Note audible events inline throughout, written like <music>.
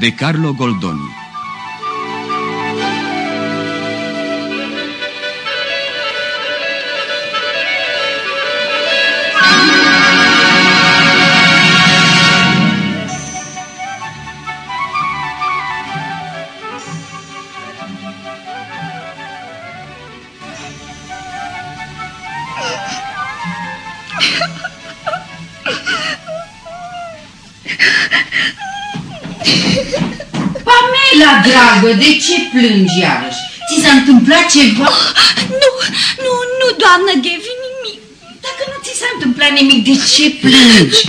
De Carlo Goldoni dragă, de ce plângi iarăși? Ți s-a întâmplat ceva? Oh, nu, nu, nu, doamnă Gevi, nimic. Dacă nu ți s-a întâmplat nimic, de ce plângi?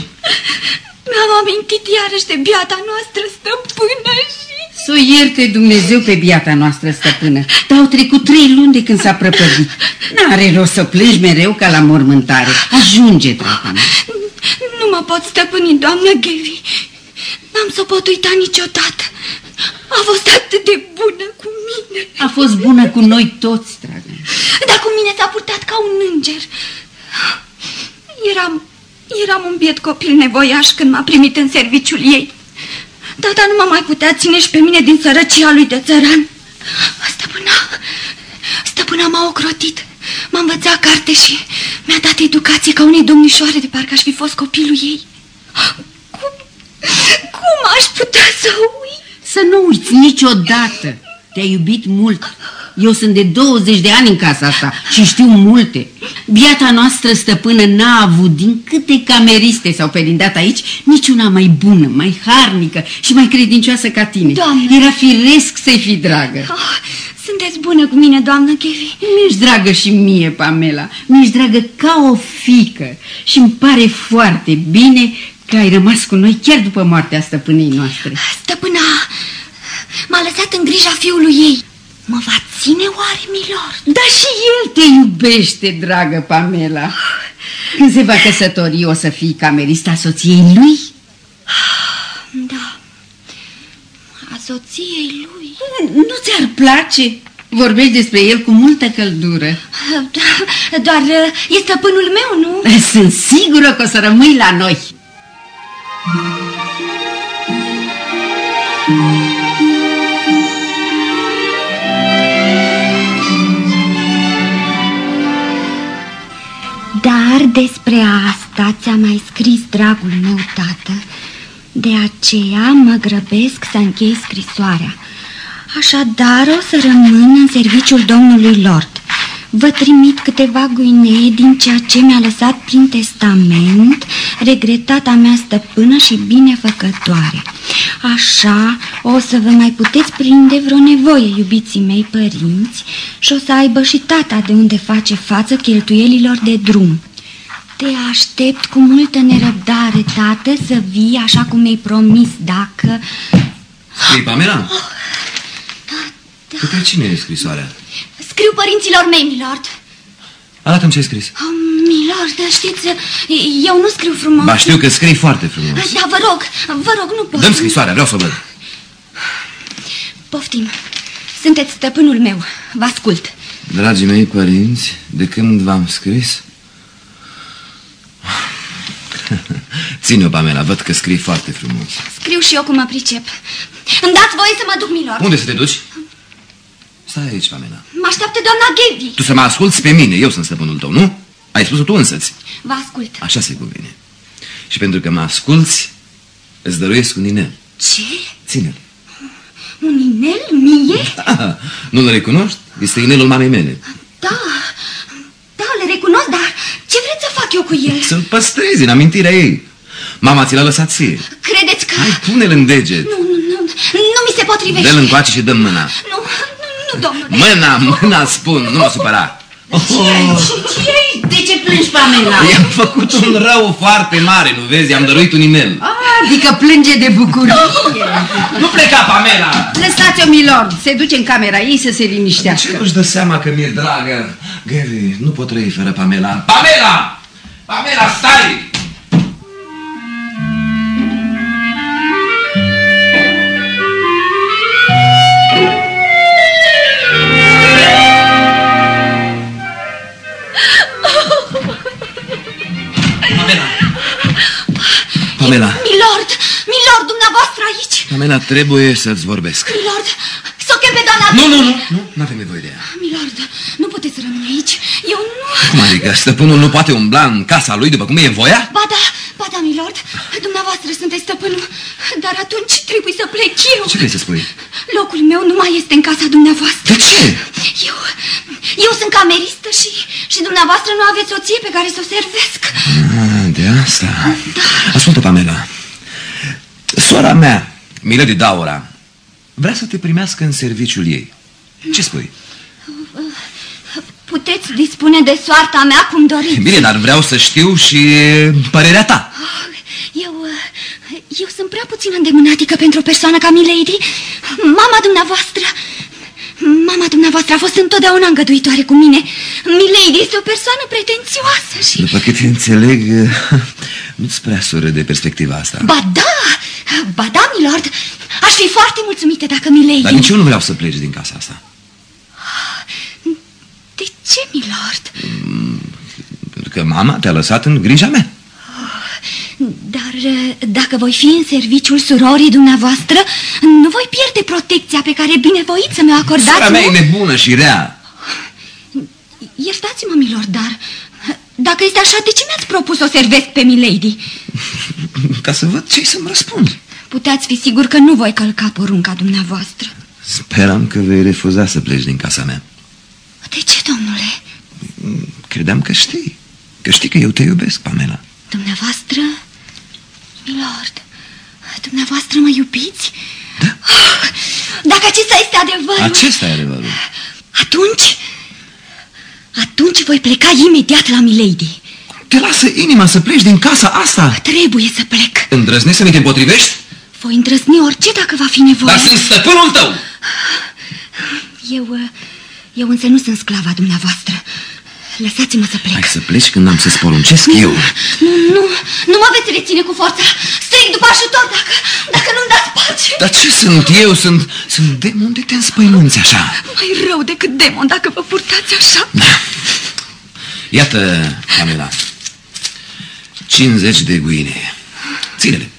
<laughs> Mi-am amintit iarăși de biata noastră stăpână și... Să o ierte Dumnezeu pe biata noastră stăpână, dar au trecut trei luni de când s-a prăpădit. N-are rost să plângi mereu ca la mormântare. Ajunge, draga mea. Nu mă pot stăpâni, doamnă Gevi. N-am să o pot uita niciodată. A fost atât de bună cu mine. A fost bună cu noi toți, dragă. Dar cu mine s-a purtat ca un înger. Eram, eram un biet copil nevoiaș când m-a primit în serviciul ei. Tata nu m-a mai putea ține și pe mine din sărăcia lui de țăran. Stăpâna, stăpâna m-a ocrotit. M-a învățat carte și mi-a dat educație ca unei domnișoare de parcă aș fi fost copilul ei. Cum, cum aș putea să uit? Să nu uiți niciodată. Te-a iubit mult. Eu sunt de 20 de ani în casa asta și știu multe. Biata noastră stăpână n-a avut, din câte cameriste s-au pelindat aici, niciuna mai bună, mai harnică și mai credincioasă ca tine. Doamne! Era firesc să-i fi dragă. Oh, sunteți bună cu mine, doamnă Kevi. Mi-ești dragă și mie, Pamela. Mi-ești dragă ca o fică și îmi pare foarte bine că ai rămas cu noi chiar după moartea stăpânei noastre. Stăpâna m-a lăsat în grija fiului ei. Mă va ține oare, milor? Da și el te iubește, dragă Pamela. Când se va căsători, o să fii camerista soției lui? Da, a soției lui. Nu ți-ar place? Vorbești despre el cu multă căldură. Da, doar e stăpânul meu, nu? <laughs> Sunt sigură că o să rămâi la noi. Dar despre asta ți-a mai scris dragul meu tată. De aceea mă grăbesc să închei scrisoarea. Așadar o să rămân în serviciul domnului Lord. Vă trimit câteva guinee din ceea ce mi-a lăsat prin testament regretata mea stăpână și binefăcătoare. Așa o să vă mai puteți prinde vreo nevoie, iubiții mei părinți, și o să aibă și tata de unde face față cheltuielilor de drum. Te aștept cu multă nerăbdare, tată, să vii așa cum mi-ai promis, dacă... Scrii, Pamela? Oh, da, da. Către cine e scrisoarea? Scriu părinților mei, milord. Arată-mi ce ai scris. Oh, milord, știți, eu nu scriu frumos. Ba, știu că scrii foarte frumos. Da, vă rog, vă rog, nu pot. Dăm scrisoarea, vreau să o văd. Poftim. Sunteți stăpânul meu. Vă ascult. Dragii mei părinți, de când v-am scris? <laughs> Ține-o, Pamela, văd că scrii foarte frumos. Scriu și eu cum mă pricep. Îmi dați voie să mă duc, milord. Unde să te duci? Stai aici, Pamela. Mă așteaptă doamna Gaby. Tu să mă asculți pe mine, eu sunt stăpânul tău, nu? Ai spus-o tu însăți. Vă ascult. Așa se cuvine. Și pentru că mă asculți, îți dăruiesc un inel. Ce? Ține-l. Un inel mie? Da, nu-l recunoști? Este inelul mamei mele. Da, da, le recunosc, dar ce vreți să fac eu cu el? Să-l păstrezi în amintirea ei. Mama ți l-a lăsat ție. Credeți că... Hai, pune-l în deget. Nu, nu, nu, nu mi se potrivește. Dă-l încoace și dă mâna. Nu, nu, nu, domnule. Mâna, mâna, spun, nu mă supăra. Oh. Ce ai? De ce plângi, Pamela? I-am făcut un rău foarte mare, nu vezi? I-am dăruit un inel. Ah, adică plânge de bucurie. Nu pleca, Pamela! Lăsați-o, milord. Se duce în camera ei să se liniștească. Ce nu-și dă seama că mi-e dragă? Gary, nu pot trăi fără Pamela. Pamela! Pamela, stai! Pamela. Milord, Milord, dumneavoastră aici! Pamela, trebuie să-ți vorbesc. Milord, să o chem pe doamna... Nu, nu, nu, nu, nu avem nevoie de ea. Milord, nu puteți rămâne aici. Eu nu... Cum adică? Stăpânul nu poate umbla în casa lui după cum e voia? Ba da, ba da, milord. Dumneavoastră sunteți stăpânul. Dar atunci trebuie să plec eu. Ce vrei să spui? Locul meu nu mai este în casa dumneavoastră. De ce? Eu, eu sunt cameristă și, și dumneavoastră nu aveți soție pe care să o servesc. Ah, de asta. Ascultă, Pamela. Sora mea, Milady Daura, vrea să te primească în serviciul ei. Ce spui? Puteți dispune de soarta mea cum doriți. Bine, dar vreau să știu și părerea ta. Eu, eu sunt prea puțin îndemânatică pentru o persoană ca Milady. Mama dumneavoastră... Mama dumneavoastră a fost întotdeauna îngăduitoare cu mine. Milady este o persoană pretențioasă și... După cât înțeleg, <laughs> nu-ți prea soră de perspectiva asta. Ba da, ba da, milord. Aș fi foarte mulțumită dacă Milady... Dar nici eu nu vreau să pleci din casa asta. De ce, milord? Pentru că mama te-a lăsat în grija mea. Dar eh, dacă voi fi în serviciul surorii dumneavoastră, nu voi pierde protecția pe care binevoiți să mi-o acordați, Sora mea nu? e nebună și rea. Iertați-mă, milord, dar dacă este așa, de ce mi-ați propus să o servesc pe Milady? <laughs> Ca să văd ce să-mi răspund. Puteți fi sigur că nu voi călca porunca dumneavoastră. Speram că vei refuza să pleci din casa mea. De ce, domnule? Credeam că știi. Că știi că eu te iubesc, Pamela. Dumneavoastră, milord, dumneavoastră mă iubiți? Da. Dacă acesta este adevărul... Acesta e adevărul. Atunci, atunci voi pleca imediat la Milady. Te lasă inima să pleci din casa asta. Trebuie să plec. Îndrăznești să mi te împotrivești? Voi îndrăzni orice dacă va fi nevoie. Dar sunt stăpânul tău. Eu, eu însă nu sunt sclava dumneavoastră. Lăsați-mă să plec. Hai să pleci când am să-ți poruncesc eu. Nu, nu, nu mă veți reține cu forța. Strig după ajutor dacă, dacă nu-mi dați pace. Dar ce sunt eu? Sunt, sunt demon de te înspăimânți așa. Mai rău decât demon dacă vă purtați așa. Iată, Pamela, 50 de guine. Ține-le.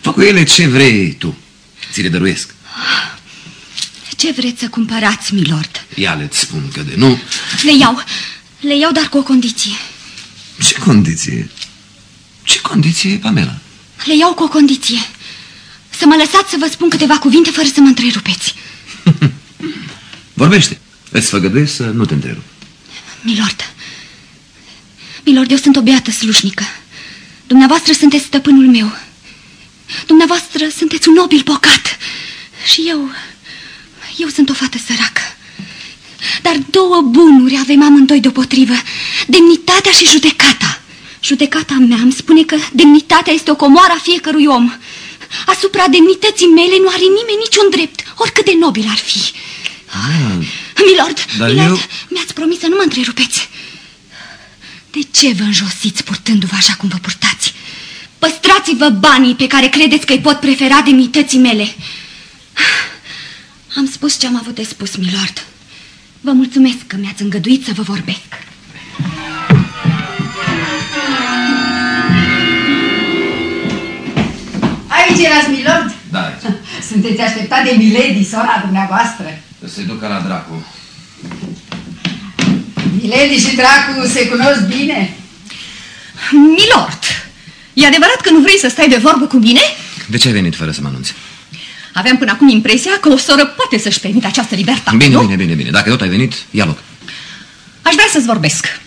Fă cu ele ce vrei tu. Ți le dăruiesc. Ce vreți să cumpărați, milord? Ia le-ți spun că de nu. Le iau, le iau, dar cu o condiție. Ce condiție? Ce condiție, Pamela? Le iau cu o condiție. Să mă lăsați să vă spun câteva cuvinte fără să mă întrerupeți. <laughs> Vorbește. Îți făgăduiesc să nu te întrerup. Milord, milord, eu sunt o beată slușnică. Dumneavoastră sunteți stăpânul meu. Dumneavoastră sunteți un nobil bogat. Și eu, eu sunt o fată săracă. Dar două bunuri avem amândoi deopotrivă. Demnitatea și judecata. Judecata mea îmi spune că demnitatea este o comoară a fiecărui om. Asupra demnității mele nu are nimeni niciun drept, oricât de nobil ar fi. Ah, Milord, Dar Milord, eu- mi-ați promis să nu mă întrerupeți. De ce vă înjosiți purtându-vă așa cum vă purtați? Păstrați-vă banii pe care credeți că îi pot prefera demnității mele. Am spus ce am avut de spus, milord. Vă mulțumesc că mi-ați îngăduit să vă vorbesc. Aici erați, milord? Da, Sunteți așteptat de Milady, sora dumneavoastră. se ducă la dracu. Milady și Dracu se cunosc bine? Milord, e adevărat că nu vrei să stai de vorbă cu mine? De ce ai venit fără să mă anunți? Aveam până acum impresia că o soră poate să-și permite această libertate, Bine, nu? bine, bine, bine. Dacă tot ai venit, ia loc. Aș vrea să-ți vorbesc.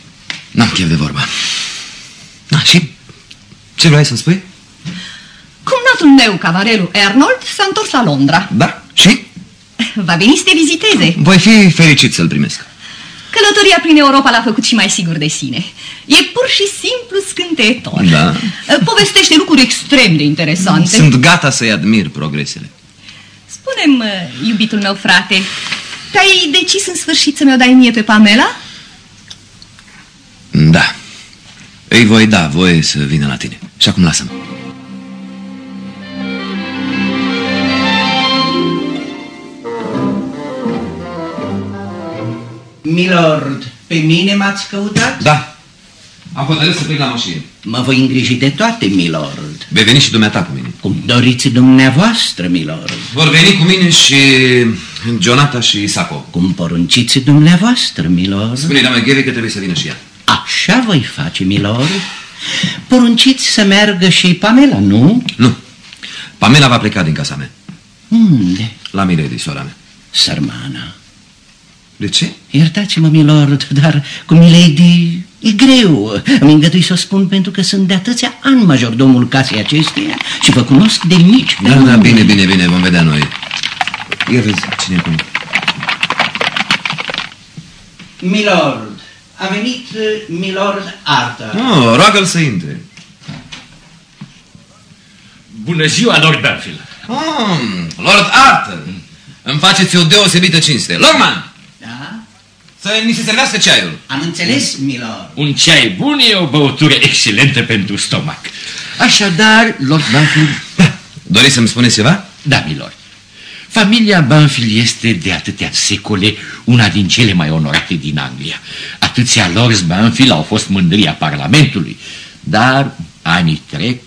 N-am chef de vorbă. Da, și ce vrei să-mi spui? Cumnatul meu, cavarelul Arnold, s-a întors la Londra. Da, și? Va veni să te viziteze. Voi fi fericit să-l primesc. Călătoria prin Europa l-a făcut și mai sigur de sine. E pur și simplu scânteitor. Da. Povestește lucruri extrem de interesante. Sunt gata să-i admir progresele. Spune-mi, iubitul meu frate, te-ai decis în sfârșit să mi-o dai mie pe Pamela? Da. Îi voi da voie să vină la tine. Și acum lasă-mă. Milord, pe mine m-ați căutat? Da. Am hotărât să plec la mașină. Mă voi îngriji de toate, milord. Vei veni și dumneata cu mine. Cum doriți dumneavoastră, milord. Vor veni cu mine și Jonata și Saco. Cum porunciți dumneavoastră, milord. Spune-i, doamne Gheri, că trebuie să vină și ea. Așa voi face, milord. Porunciți să meargă și Pamela, nu? Nu. Pamela va pleca din casa mea. Unde? La Milady, sora mea. Sărmana. De ce? Iertați-mă, milord, dar cu Milady e greu. Îmi îngădui să o spun pentru că sunt de atâția ani majordomul casei acesteia și vă cunosc de mici pe Da, da, nume. bine, bine, bine, vom vedea noi. Ia vezi cine e cu Milord, a venit uh, Milord Arthur. Oh, roagă-l să intre. Bună ziua, Lord Banfield. Oh, Lord Arthur, îmi faceți o deosebită cinste. Lorman, Da? Să ni se servească ceaiul. Am înțeles, Milord. Un ceai bun e o băutură excelentă pentru stomac. Așadar, Lord Banfield... Doriți să-mi spuneți ceva? Da, milord. Familia Banfield este de atâtea secole una din cele mai onorate din Anglia. Atâția lords Banfield au fost mândria Parlamentului, dar anii trec...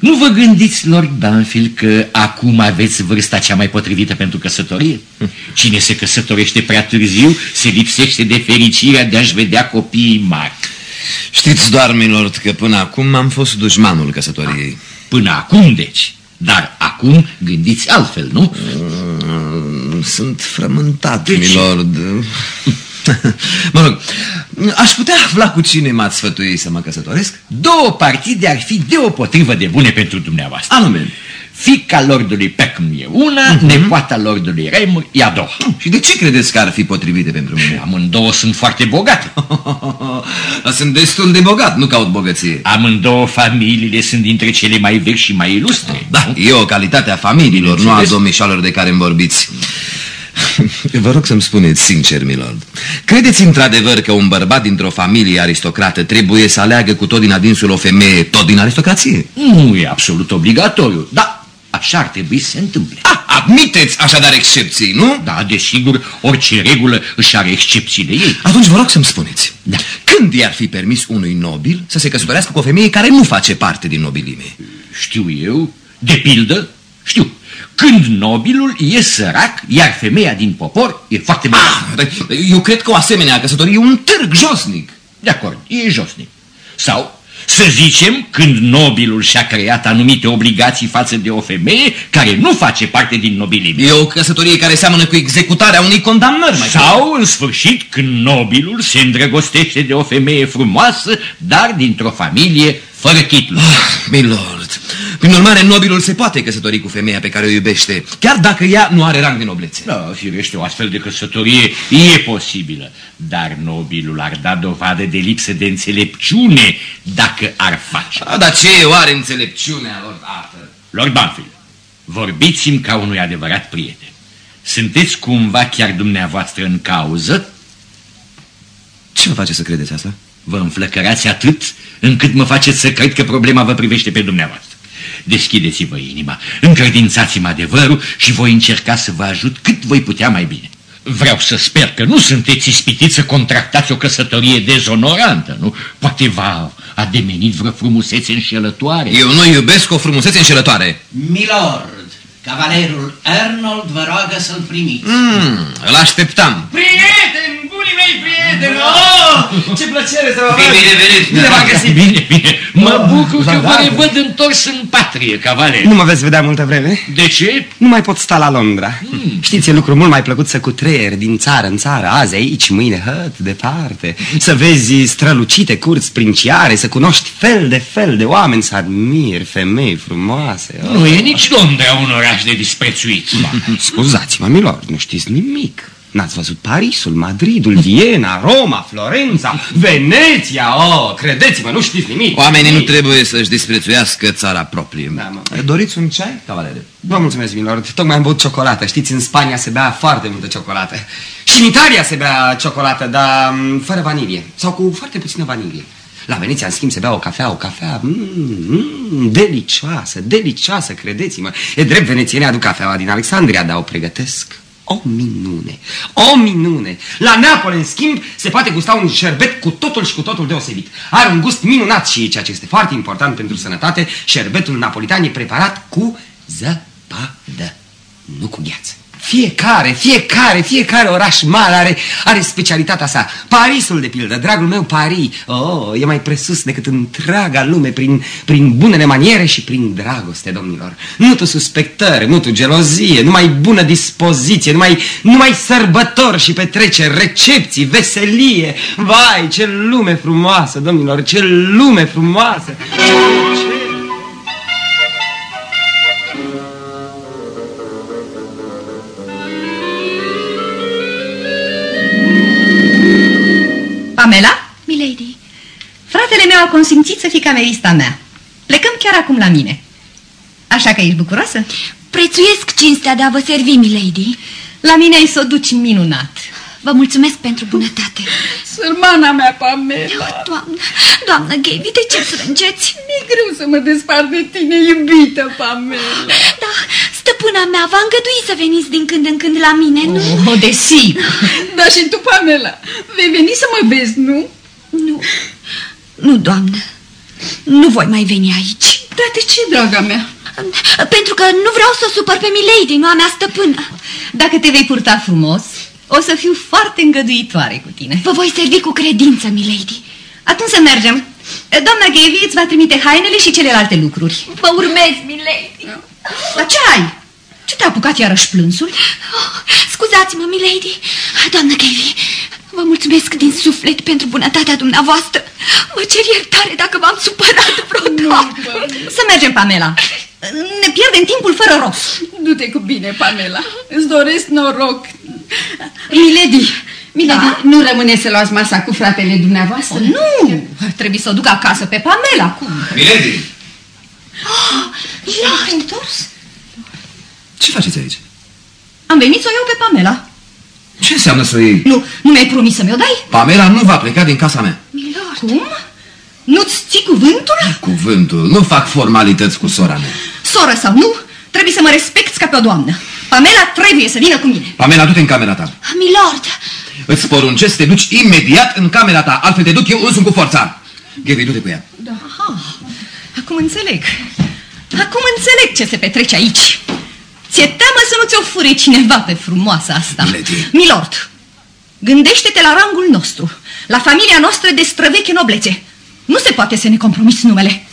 Nu vă gândiți, Lord Banfield, că acum aveți vârsta cea mai potrivită pentru căsătorie? Cine se căsătorește prea târziu se lipsește de fericirea de a-și vedea copiii mari. Știți doar, milord, că până acum am fost dușmanul căsătoriei. Până acum, deci. Dar acum gândiți altfel, nu? Mm, Sunt frământat, De ce? <laughs> milord. <laughs> mă rog, aș putea afla cu cine m-ați sfătui să mă căsătoresc? Două partide ar fi deopotrivă de bune pentru dumneavoastră. Anume. Fica lordului Peckham e una, nepoata lordului Raymond e a doua. Și de ce credeți că ar fi potrivite pentru mine? Amândouă sunt foarte bogate. Dar <laughs> Sunt destul de bogat, nu caut bogăție. Amândouă familiile sunt dintre cele mai vechi și mai ilustre. Da, e o calitate a familiilor, nu a Bineînțeles. domnișoarelor de care îmi vorbiți. <laughs> Vă rog să-mi spuneți sincer, milord. Credeți într-adevăr că un bărbat dintr-o familie aristocrată trebuie să aleagă cu tot din adinsul o femeie tot din aristocrație? Nu e absolut obligatoriu, dar așa ar trebui să se întâmple. Ah, admiteți așadar excepții, nu? Da, desigur, orice regulă își are excepțiile ei. Atunci vă rog să-mi spuneți. Da. Când i-ar fi permis unui nobil să se căsătorească cu o femeie care nu face parte din nobilime? Știu eu, de pildă, știu, când nobilul e sărac, iar femeia din popor e foarte bogată. Ah, eu cred că o asemenea căsătorie e un târg josnic. De acord, e josnic. Sau, să zicem, când nobilul și-a creat anumite obligații față de o femeie care nu face parte din nobilime. E o căsătorie care seamănă cu executarea unei condamnări. Mai Sau, în sfârșit, când nobilul se îndrăgostește de o femeie frumoasă, dar dintr-o familie fără titlu. Ah, Milord, prin urmare, nobilul se poate căsători cu femeia pe care o iubește, chiar dacă ea nu are rang de noblețe. Da, firește, o astfel de căsătorie e posibilă, dar nobilul ar da dovadă de lipsă de înțelepciune dacă ar face. A, dar ce e oare înțelepciunea, Lord Arthur? Lord Banfield, vorbiți-mi ca unui adevărat prieten. Sunteți cumva chiar dumneavoastră în cauză? Ce vă face să credeți asta? Vă înflăcărați atât încât mă faceți să cred că problema vă privește pe dumneavoastră. Deschideți-vă inima, încredințați-mă adevărul și voi încerca să vă ajut cât voi putea mai bine. Vreau să sper că nu sunteți ispitiți să contractați o căsătorie dezonorantă, nu? Poate v-a ademenit vreo frumusețe înșelătoare. Eu nu iubesc o frumusețe înșelătoare. Milord, cavalerul Arnold vă roagă să-l primiți. Mm, îl așteptam. Prieteni, bunii mei prieteni! Oh, ce plăcere să vă văd! Bine venit! Bine v-am găsit! Bine, bine. Mă bucur că vă da. revăd întors în patrie, cavaler. Nu mă veți vedea multă vreme? De ce? Nu mai pot sta la Londra. Știți, e lucru mult mai plăcut să cutreieri din țară în țară, azi aici, mâine hăt, departe. Să vezi strălucite curți princiare, să cunoști fel de fel de oameni, să admiri femei frumoase. Oh. Nu e nici Londra un oraș de disprețuit. Scuzați-mă, milord, nu știți nimic. N-ați văzut Parisul, Madridul, Viena, Roma, Florența, Veneția, oh, credeți-mă, nu știți nimic. Oamenii nu trebuie să-și disprețuiască țara proprie. Da, mă. Doriți un ceai, cavalere? Vă mulțumesc, milord. Tocmai am băut ciocolată. Știți, în Spania se bea foarte multă ciocolată. Și în Italia se bea ciocolată, dar m, fără vanilie. Sau cu foarte puțină vanilie. La Veneția, în schimb, se bea o cafea, o cafea mm, mm, delicioasă, delicioasă, credeți-mă. E drept, venețienii aduc cafeaua din Alexandria, dar o pregătesc O minune, o minune! La Neapole, în schimb, se poate gusta un șerbet cu totul și cu totul deosebit. Are un gust minunat și, ceea ce este foarte important pentru sănătate, șerbetul napolitan e preparat cu zăpadă, nu cu gheață. Fiecare, fiecare, fiecare oraș mare are, are specialitatea sa. Parisul, de pildă, dragul meu Paris, oh, e mai presus decât întreaga lume prin, prin bunele maniere și prin dragoste, domnilor. Nu tu suspectări, nu tu gelozie, numai bună dispoziție, numai, numai sărbători și petreceri, recepții, veselie. Vai, ce lume frumoasă, domnilor, ce lume frumoasă! Ce... Pamela? Consimțit să fii camerista mea. Plecăm chiar acum la mine. Așa că ești bucuroasă? prețuiesc cinstea de a vă servi, milady. La mine ai să o duci minunat. Vă mulțumesc pentru bunătate. <laughs> Sărmana mea, Pamela. Doamnă, doamnă Gaby, de ce frângeți? Mi-e greu să mă despart de tine, iubită Pamela. Da, stăpâna mea va îngădui să veniți din când în când la mine, nu? Oh, desigur. <laughs> Da, și tu, Pamela, vei veni să mă vezi, nu? Nu, nu, doamnă. Nu voi mai veni aici. Dar de ce, draga mea? Pentru că nu vreau să supăr pe Milady, noua mea stăpână. Dacă te vei purta frumos, o să fiu foarte îngăduitoare cu tine. Vă voi servi cu credință, Milady. Atunci să mergem. Doamna Gaby îți va trimite hainele și celelalte lucruri. Vă urmez, Milady. Dar ce ai? Ce te-a apucat iarăși plânsul? Oh, Scuzați-mă, Milady. Doamnă Gaby, vă mulțumesc din suflet pentru bunătatea dumneavoastră. Mă cer iertare dacă v-am supărat vreodată. Să mergem, Pamela. Ne pierdem timpul fără rost. Du-te cu bine, Pamela. Îți doresc noroc. Milady, Milady, Da? nu rămâne să luați masa cu fratele dumneavoastră? Oh, nu! Trebuie să o duc acasă pe Pamela. Cum? Milady, Ești întors? ce faceți aici? Am venit să o iau pe Pamela. Ce înseamnă să o iei? Nu, nu mi-ai promis să mi-o dai? Pamela nu va pleca din casa mea. Milord, Cum? Nu-ți ții cuvântul? Cuvântul, nu fac formalități cu sora mea. Soră sau nu, trebuie să mă respecti ca pe o doamnă. Pamela trebuie să vină cu mine. Pamela, du-te în camera ta. Milord, Îți poruncesc să te duci imediat în camera ta, altfel te duc eu însumi cu forța. Gaby, du-te cu ea. Aha, acum înțeleg. Acum înțeleg ce se petrece aici. Ți-e teamă să nu ți-o fure cineva pe frumoasa asta. Milady. Milord, gândește-te la rangul nostru, la familia noastră de străveche noblețe. Nu se poate să ne compromiți numele.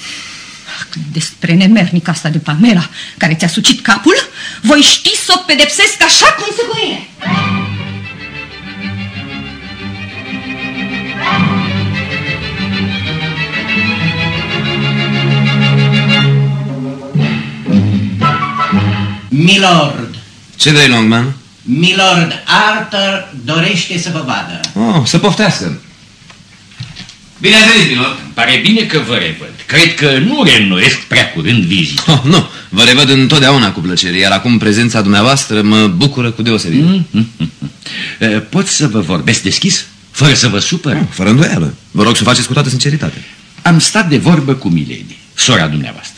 Cât despre nemernica asta de Pamela, care ți-a sucit capul, voi ști să o pedepsesc așa cum se cuvine. Milord, Ce vrei, Longman? Milord Arthur dorește să vă vadă. Oh, să poftească. Bine ați venit, Milord. Pare bine că vă revăd. Cred că nu reînnoiesc prea curând vizita. Oh, nu, vă revăd întotdeauna cu plăcere, iar acum prezența dumneavoastră mă bucură cu deosebire. Mm, mm, mm, mm. Eh, Pot să vă vorbesc deschis? Fără să vă supăr? Oh, fără îndoială. Vă rog să o faceți cu toată sinceritate. Am stat de vorbă cu Milady, sora dumneavoastră.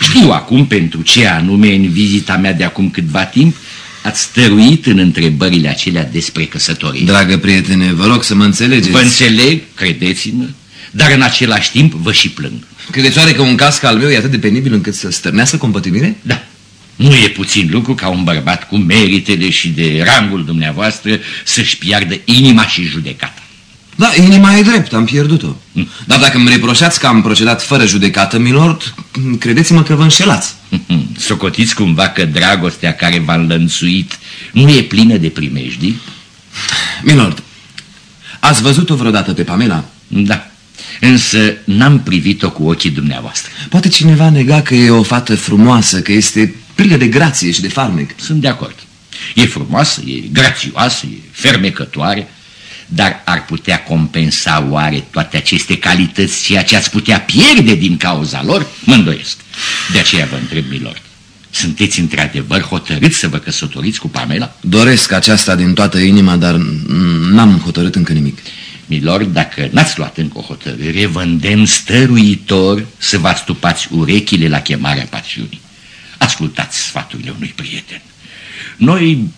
Știu acum pentru ce anume în vizita mea de acum câtva timp ați stăruit în întrebările acelea despre căsătorie. Dragă prietene, vă rog să mă înțelegeți. Vă înțeleg, credeți-mă, dar în același timp vă și plâng. Credeți oare că un caz ca al meu e atât de penibil încât să stârnească compătimire? Da, nu e puțin lucru ca un bărbat cu meritele și de rangul dumneavoastră să-și piardă inima și judecata. Da, inima e drept, am pierdut-o. Dar dacă îmi reproșați că am procedat fără judecată, milord, credeți-mă că vă înșelați. Socotiți cumva că dragostea care v-a înlănțuit nu e plină de primejdii? Milord, ați văzut-o vreodată pe Pamela? Da, însă n-am privit-o cu ochii dumneavoastră. Poate cineva nega că e o fată frumoasă, că este plină de grație și de farmec. Sunt de acord. E frumoasă, e grațioasă, e fermecătoare, dar ar putea compensa oare toate aceste calități ceea ce ați putea pierde din cauza lor? Mă îndoiesc. De aceea vă întreb, milord, sunteți într-adevăr hotărâți să vă căsătoriți cu Pamela? Doresc aceasta din toată inima, dar n-am hotărât încă nimic. Milord, dacă n-ați luat încă o hotărâre, vă îndemn stăruitor să vă astupați urechile la chemarea pasiunii. ascultați sfaturile unui prieten. Noi,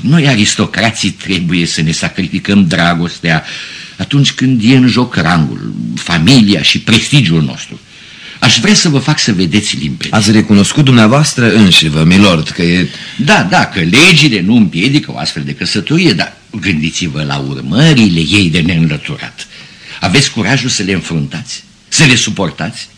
noi aristocrații trebuie să ne sacrificăm dragostea atunci când e în joc rangul, familia și prestigiul nostru. Aș vrea să vă fac să vedeți limpede. Ați recunoscut dumneavoastră înșivă, milord, că e... Da, da, că legile nu împiedică o astfel de căsătorie, dar gândiți-vă la urmările ei de neînlăturat. Aveți curajul să le înfruntați, să le suportați?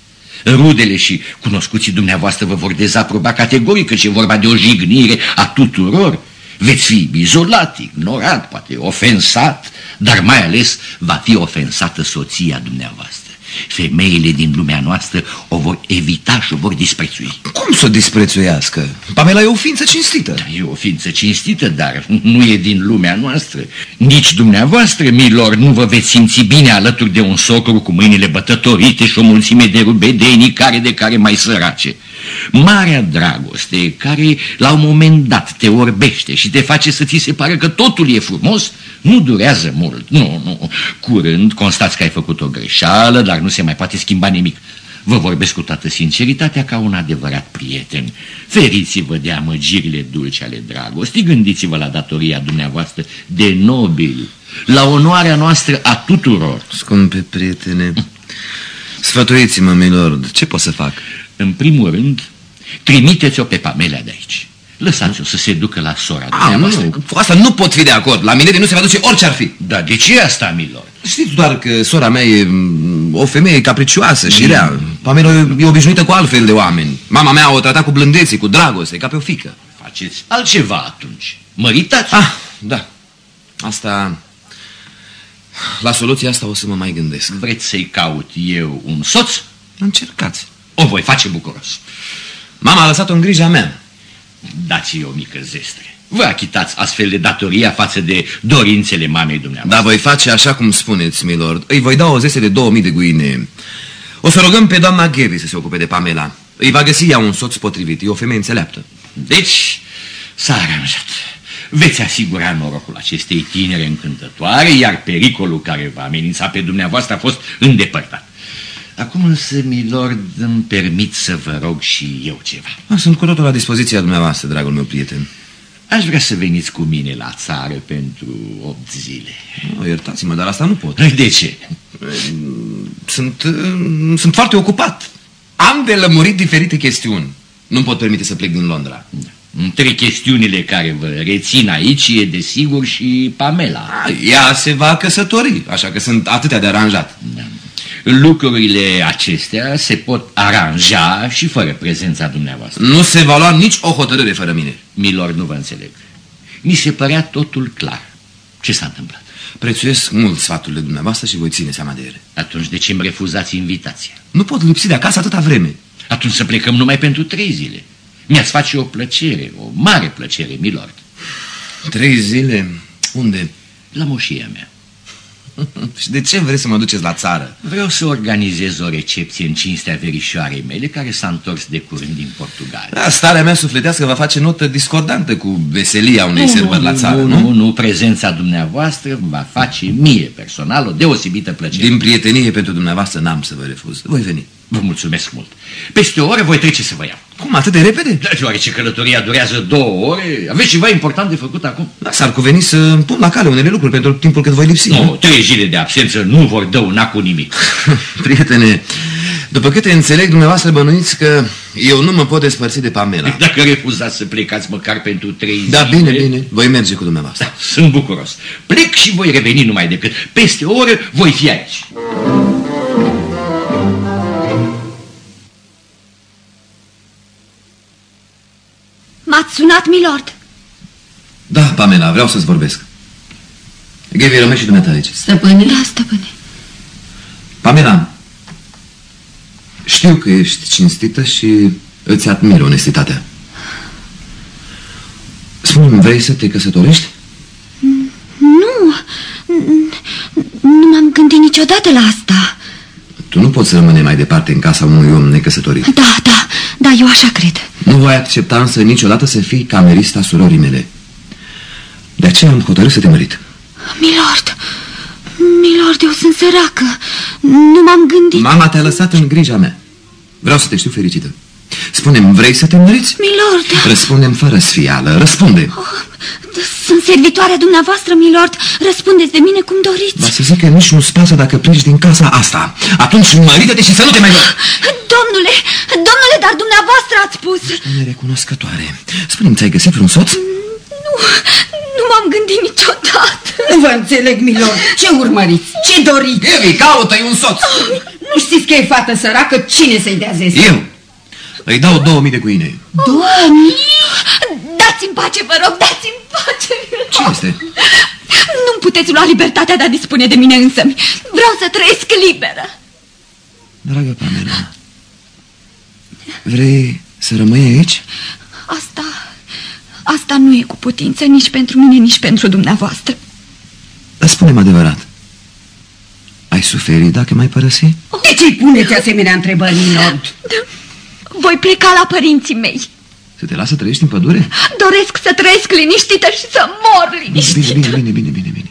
Rudele și cunoscuții dumneavoastră vă vor dezaproba categoric că e vorba de o jignire a tuturor. Veți fi izolat, ignorat, poate ofensat, dar mai ales va fi ofensată soția dumneavoastră. Femeile din lumea noastră o vor evita și o vor disprețui. Cum să o disprețuiască? Pamela e o ființă cinstită. E o ființă cinstită, dar nu e din lumea noastră. Nici dumneavoastră, milor, nu vă veți simți bine alături de un socru cu mâinile bătătorite și o mulțime de rubedenii care de care mai sărace. Marea dragoste care la un moment dat te orbește și te face să ți se pare că totul e frumos, nu durează mult. Nu, nu. Curând constați că ai făcut o greșeală, dar nu se mai poate schimba nimic. Vă vorbesc cu toată sinceritatea ca un adevărat prieten. Feriți-vă de amăgirile dulce ale dragostii, gândiți-vă la datoria dumneavoastră de nobil, la onoarea noastră a tuturor. Scumpe prietene, sfătuiți-mă, milord, ce pot să fac? În primul rând, trimiteți-o pe Pamela de aici. Lăsați-o să se ducă la sora A, nu, cu asta nu pot fi de acord. La mine nu se va duce orice ar fi. Dar de ce asta, milor? Știți doar că sora mea e mm, o femeie capricioasă și rea. Pamela e obișnuită cu altfel de oameni. Mama mea o trata cu blândețe, cu dragoste, ca pe o fică. Faceți altceva atunci. Măritați. Ah, da. Asta... La soluția asta o să mă mai gândesc. Vreți să-i caut eu un soț? Încercați. O voi face bucuros. Mama a lăsat-o în grija mea. Dați-i o mică zestre. Vă achitați astfel de datoria față de dorințele mamei dumneavoastră. Da, voi face așa cum spuneți, milord. Îi voi da o zestre de 2000 de guine. O să rugăm pe doamna Ghevi să se ocupe de Pamela. Îi va găsi ea un soț potrivit. E o femeie înțeleaptă. Deci, s-a aranjat. Veți asigura norocul acestei tinere încântătoare, iar pericolul care va amenința pe dumneavoastră a fost îndepărtat. Acum însă, milord, îmi permit să vă rog și eu ceva. Sunt cu totul la dispoziția dumneavoastră, dragul meu prieten. Aș vrea să veniți cu mine la țară pentru 8 zile. O, iertați-mă, dar asta nu pot. De ce? Sunt, uh, sunt foarte ocupat. Am de lămurit diferite chestiuni. Nu pot permite să plec din Londra. Da. Între chestiunile care vă rețin aici e desigur și Pamela. A, ea se va căsători, așa că sunt atâtea de aranjat. Da. Lucrurile acestea se pot aranja și fără prezența dumneavoastră. Nu se va lua nici o hotărâre fără mine. Milor, nu vă înțeleg. Mi se părea totul clar. Ce s-a întâmplat? Prețuiesc mult sfaturile dumneavoastră și voi ține seama de ele. Atunci de ce îmi refuzați invitația? Nu pot lipsi de acasă atâta vreme. Atunci să plecăm numai pentru trei zile. Mi-ați face o plăcere, o mare plăcere, milord. Trei zile? Unde? La moșia mea. <laughs> Și de ce vreți să mă duceți la țară? Vreau să organizez o recepție în cinstea verișoarei mele care s-a întors de curând din Portugalia. Da, starea mea sufletească va face notă discordantă cu veselia unei nu, sărbări la țară, nu? Nu, nu, prezența dumneavoastră va face mie personal o deosebită plăcere. Din prietenie pentru dumneavoastră n-am să vă refuz. Voi veni. Vă mulțumesc mult. Peste o oră voi trece să vă iau. Cum, atât de repede? Da, deoarece călătoria durează două ore, aveți ceva important de făcut acum? Da, s-ar cuveni să pun la cale unele lucruri pentru timpul cât voi lipsi. Nu, trei zile de absență nu vor dăuna cu nimic. <laughs> Prietene, după câte înțeleg, dumneavoastră bănuiți că eu nu mă pot despărți de Pamela. Dacă refuzați să plecați măcar pentru trei da, zile... Da, bine, bine, voi merge cu dumneavoastră. Da, <laughs> sunt bucuros. Plec și voi reveni numai decât peste o oră voi fi aici. M-ați sunat, milord? Da, Pamela, vreau să-ți vorbesc. Ghevi, rămâi și dumneata aici. Stăpâne? Da, stăpâne. Pamela, știu că ești cinstită și îți admir onestitatea. Spune-mi, vrei să te căsătorești? Nu, nu m-am gândit niciodată la asta. Tu nu poți rămâne mai departe în casa unui om necăsătorit. Da, da, da, eu așa cred. Nu voi accepta însă niciodată să fii camerista surorii mele. De aceea am hotărât să te mărit. Milord, milord, eu sunt săracă. Nu m-am gândit... Mama te-a lăsat în grija mea. Vreau să te știu fericită. Spune-mi, vrei să te măriți? Milord, Răspundem fără sfială, răspunde. sunt servitoarea dumneavoastră, milord. Răspundeți de mine cum doriți. Va să zic că nici nu-ți pasă dacă pleci din casa asta. Atunci mărită-te și să nu te mai văd. Domnule, domnule, dar dumneavoastră ați spus... Nerecunoscătoare. Spune-mi, ți-ai găsit un soț? Nu, nu m-am gândit niciodată. Nu vă înțeleg, milord. Ce urmăriți? Ce doriți? Evi, caută-i un soț. Nu știți că e fată săracă? Cine să-i dea zesă? Eu. Îi dau 2000 de guine. Doamne! Dați-mi pace, vă rog, dați-mi pace. Ce este? Nu-mi puteți lua libertatea de a dispune de mine însă. Vreau să trăiesc liberă. Dragă Pamela, vrei să rămâi aici? Asta, asta nu e cu putință nici pentru mine, nici pentru dumneavoastră. Dar spune-mi adevărat. Ai suferit dacă mai părăsi? De ce-i puneți asemenea întrebări, milord? Voi pleca la părinții mei. Să te lasă trăiești în pădure? Doresc să trăiesc liniștită și să mor Bine, liniștită. bine, bine, bine, bine, bine.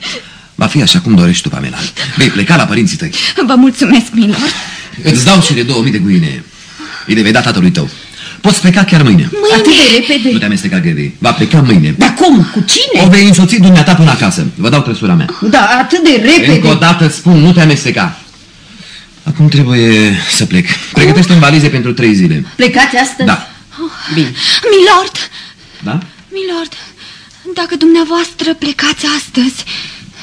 Va fi așa cum dorești tu, Pamela. Vei pleca la părinții tăi. Vă mulțumesc, milord. Îți dau și de 2000 de guine. Îi le vei da tatălui tău. Poți pleca chiar mâine. Atât de repede? Nu te amesteca, Ghevi. Va pleca mâine. Dar cum? Cu cine? O vei însoți dumneata până acasă. Vă dau trăsura mea. Da, atât de repede. Încă o dată îți spun, nu te amesteca. Acum trebuie să plec. Pregătește în valize pentru trei zile. Plecați astăzi? Da. Bine. Milord, Da? milord, dacă dumneavoastră plecați astăzi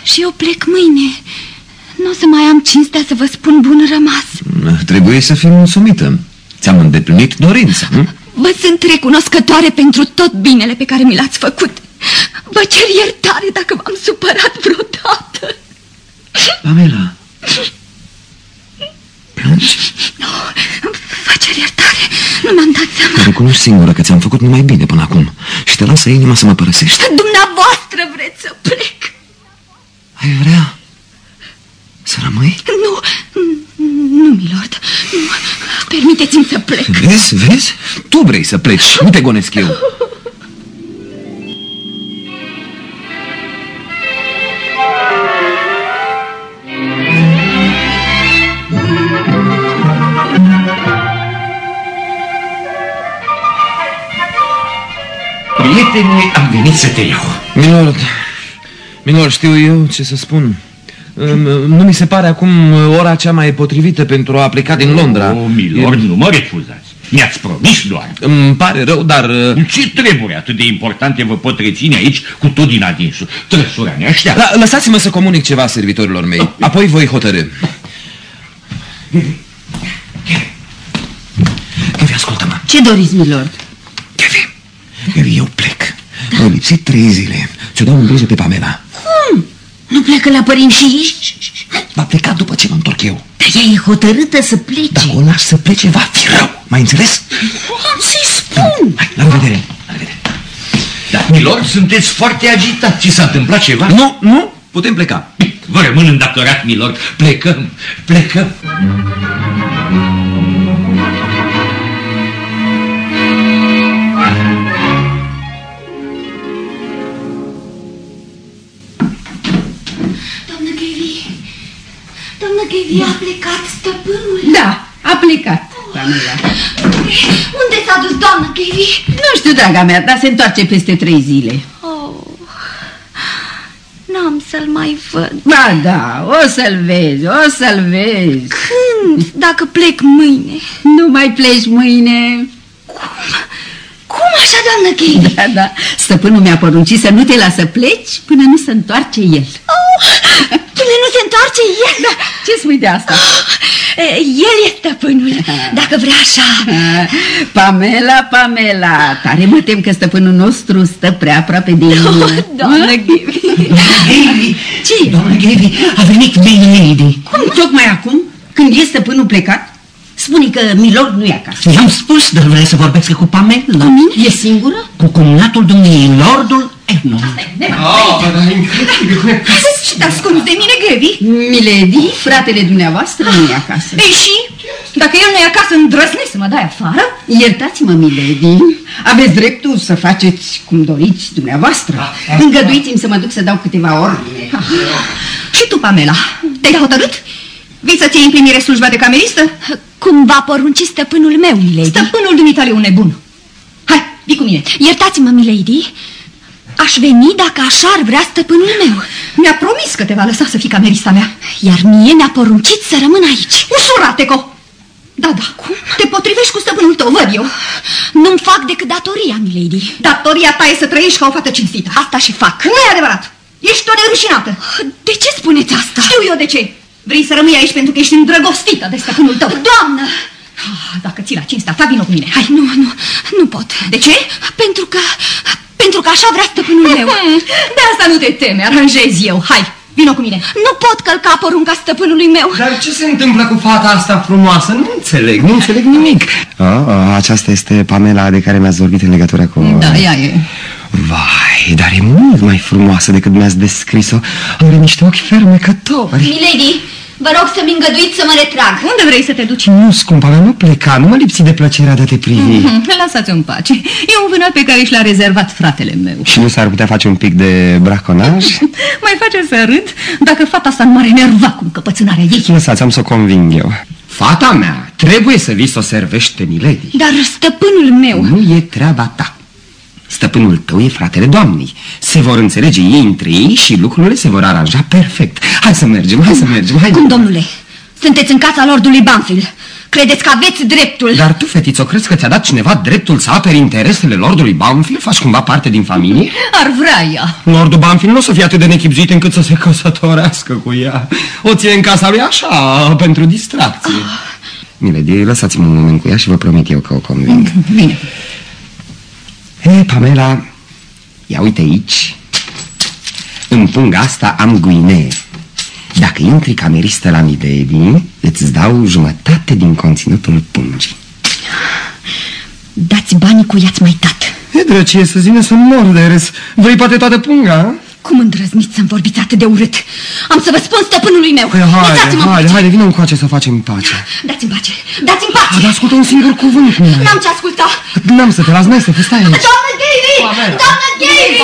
și eu plec mâine, nu o să mai am cinstea să vă spun bun rămas. Trebuie să fii mulțumită. Ți-am îndeplinit dorința, nu? Vă sunt recunoscătoare pentru tot binele pe care mi l-ați făcut. Vă cer iertare dacă v-am supărat vreodată. Pamela. Plângi? Vă cer iertare, nu mi-am dat seama. Recunoști singură că ți-am făcut numai bine până acum și te lasă inima să mă părăsești. Dumneavoastră vreți să plec. Ai vrea să rămâi? Nu, nu, milord, nu. Permiteți-mi să plec. Vezi, vezi? Tu vrei să pleci, nu te gonesc eu. Prietene, am venit să te iau. Milord, Milord, știu eu ce să spun. Nu mi se pare acum ora cea mai potrivită pentru a pleca din Londra. O, milord, nu mă refuzați. Mi-ați promis doar. Îmi pare rău, dar... Ce treburi atât de importante vă pot reține aici cu tot din adinsul? Trăsura ne așteaptă. La, Lăsați-mă să comunic ceva servitorilor mei, apoi voi hotărâ. Kevi, ascultă-mă. Ce doriți, milord? Kevi, Kevi, eu plec. Au lipsit trei zile. Ți-o dau în grijă pe Pamela. Cum? Nu plecă la părinții? Va pleca după ce mă întorc eu. Dar ea e hotărâtă să plece. Dacă o las să plece, va fi rău. Mai înțeles? Am să-i spun. Hai, la revedere. La revedere. Dar, milord, sunteți foarte agitat. Ți s-a întâmplat ceva? Nu, nu, putem pleca. Vă rămân îndatorat, milord. Plecăm, plecăm. Doamnă doamnă Ghevi, a plecat stăpânul. Da, a plecat, Pamela. Unde s-a dus doamnă Ghevi? Nu știu, draga mea, dar se întoarce peste trei zile. Oh, n-am să-l mai văd. Ba da, o să-l vezi, o să-l vezi. Când? Dacă plec mâine. Nu mai pleci mâine. Cum așa, doamnă Ghevi? Da, da, stăpânul mi-a poruncit să nu te lasă pleci până nu se întoarce el. Oh, până nu se întoarce el. Da, ce spui de asta? <gasps> Eh, El e stăpânul, <laughs> dacă vrea așa. <laughs> Pamela, Pamela, tare mă tem că stăpânul nostru stă prea aproape de <laughs> el. Oh, doamnă Ghevi. Gaby, Ce? doamnă Gaby, a venit Lady. Cum, tocmai acum, când e stăpânul plecat? Spune că Milord nu e acasă. I-am spus, dar vrea să vorbească cu Pamela. E singură? Cu cumnatul dumnei, Lordul Ernon. Și te ascunzi de mine, Ghevi? Milady, fratele dumneavoastră nu e acasă. Ei și? Dacă el nu e acasă, îndrăznești să mă dai afară? Iertați-mă, Milady, aveți dreptul să faceți cum doriți dumneavoastră. Îngăduiți-mi să mă duc să dau câteva ordine. Și tu, Pamela, te-ai hotărât? Vii să-ți iei în primire slujba de cameristă? Cum va porunci stăpânul meu, milady? Stăpânul dumitale un nebun. Hai, vii cu mine. Iertați-mă, milady. Aș veni dacă așa ar vrea stăpânul meu. Mi-a promis că te va lăsa să fii camerista mea. Iar mie mi-a poruncit să rămân aici. Ușurateco! Da, da. Cum? Te potrivești cu stăpânul tău, văd eu. Nu-mi fac decât datoria, milady. Datoria ta e să trăiești ca o fată cinstită. Asta și fac. Nu e adevărat. Ești o nerușinată. De ce spuneți asta? Știu eu de ce. Vrei să rămâi aici pentru că ești îndrăgostită de stăpânul tău. Doamnă! Ah, dacă ții la cinstea ta, vină cu mine. Hai, nu, nu, nu pot. De ce? Pentru că... Pentru că așa vrea stăpânul meu. <laughs> De asta nu te teme, aranjez eu. Hai, vină cu mine. Nu pot călca porunca stăpânului meu. Dar ce se întâmplă cu fata asta frumoasă? Nu înțeleg, nu înțeleg nimic. A, a, aceasta este Pamela de care mi-ați vorbit în legătură cu... Da, ea e. Vai, dar e mult mai frumoasă decât mi-ați descris-o. Are niște ochi fermecători. Milady, vă rog să-mi îngăduiți să mă retrag. Unde vrei să te duci? Nu, scumpa mea, nu pleca, nu mă lipsi de plăcerea de a te privi. Lăsați-o în pace. E un vânat pe care și l-a rezervat fratele meu. Și nu s-ar putea face un pic de braconaj? <laughs> Mai face să râd dacă fata asta nu m-ar enerva cu încăpățânarea ei. Lăsați, am să o conving eu. Fata mea, trebuie să vii să o servești pe Milady. Dar stăpânul meu... Nu e treaba ta. Stăpânul tău e fratele doamnei. Se vor înțelege ei între ei și lucrurile se vor aranja perfect. Hai să mergem, hai să mergem, hai. Cum, domnule? Sunteți în casa lordului Banfield. Credeți că aveți dreptul? Dar tu, fetițo, crezi că ți-a dat cineva dreptul să aperi interesele lordului Banfield? Faci cumva parte din familie? Ar vrea ea. Lordul Banfield nu o să fie atât de nechipzuit încât să se căsătorească cu ea. O ție în casa lui așa, pentru distracție. Milady, lăsați-mă un moment cu ea și vă promit eu că o conving. Bine. Hei, Pamela, ia uite aici. În punga asta am guinee. Dacă intri cameristă la Milady, îți dau jumătate din conținutul pungii. Dați banii cu iați mai tat. E drăcie să zine să mor de râs. Vrei poate toată punga, a? Cum îndrăzniți să-mi vorbiți atât de urât? Am să vă spun stăpânului meu. Păi haide, Lăsați-mă în haide, pace. haide, vină încoace să facem pace. Dați-mi pace. Dați-mi pace. Dar ascultă un singur cuvânt cu mine. N-am ce asculta. N-am să te las, n-ai să te stai aici. Doamnă Gayly! Doamnă Gayly!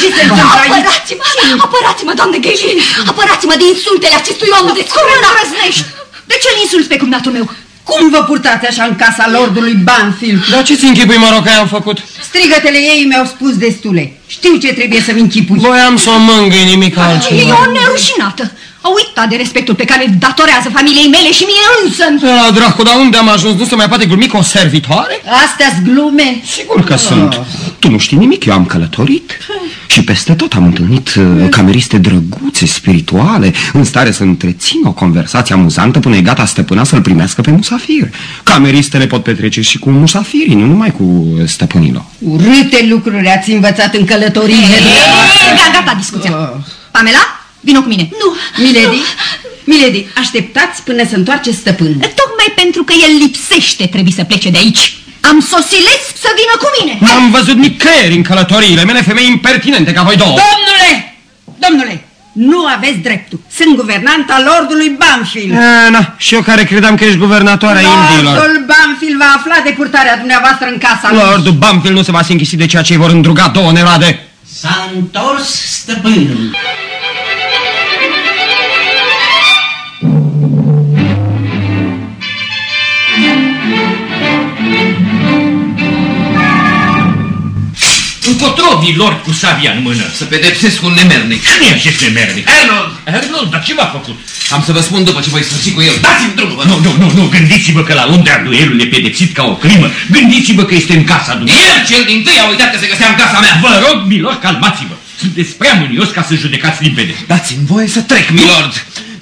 Ce se întâmplă aici? Apărați-mă! Apărați-mă, doamnă Gayly! Apărați-mă de insultele acestui om de Cum îndrăznești? De ce îl insulți pe cumnatul meu? Cum vă purtați așa în casa lordului Banfield? Dar ce-ți închipui, mă rog, că am făcut? Strigătele ei mi-au spus destule. Știu ce trebuie să-mi închipui. Voiam să o mângâi nimic E altceva. o nerușinată. A uitat de respectul pe care îl datorează familiei mele și mie însă. La dracu, dar unde am ajuns? Nu se mai poate glumi cu o servitoare? Astea-s glume? Sigur că sunt. Tu nu știi nimic, eu am călătorit și peste tot am întâlnit uh, cameriste drăguțe, spirituale, în stare să întrețină o conversație amuzantă până e gata stăpâna să-l primească pe musafir. Cameristele pot petrece și cu musafirii, nu numai cu uh, stăpânilor. Urâte lucruri ați învățat în călătorie. Gata, gata discuția. Pamela, vină cu mine. Nu! Milady, Milady, așteptați până se întoarce stăpânul. Tocmai pentru că el lipsește trebuie să plece de aici. Am sosilesc să vină cu mine. N-am văzut nicăieri în călătoriile mele femei impertinente ca voi două. Domnule! Domnule! Nu aveți dreptul. Sunt guvernanta lordului Banfield. A, na, și eu care credeam că ești guvernatoarea indiilor. Lordul Banfield va afla de purtarea dumneavoastră în casa lui. Lordul Bumfield nu se va sinchisi de ceea ce îi vor îndruga două neroade. S-a întors stăpânul. Încotro lor cu sabia în mână. Să pedepsesc un nemernic. Cine e acest nemernic? Arnold! Arnold, dar ce v-a făcut? Am să vă spun după ce voi sfârși cu el. Dați-mi drumul, vă Nu, rog. nu, nu, nu, gândiți-vă că la undea duelul e pedepsit ca o crimă. Gândiți-vă că este în casa dumneavoastră. El cel din tâi a uitat că se găsea în casa mea. Vă rog, milor, calmați-vă. Sunteți prea mânios ca să judecați limpede. Dați-mi voie să trec, milord.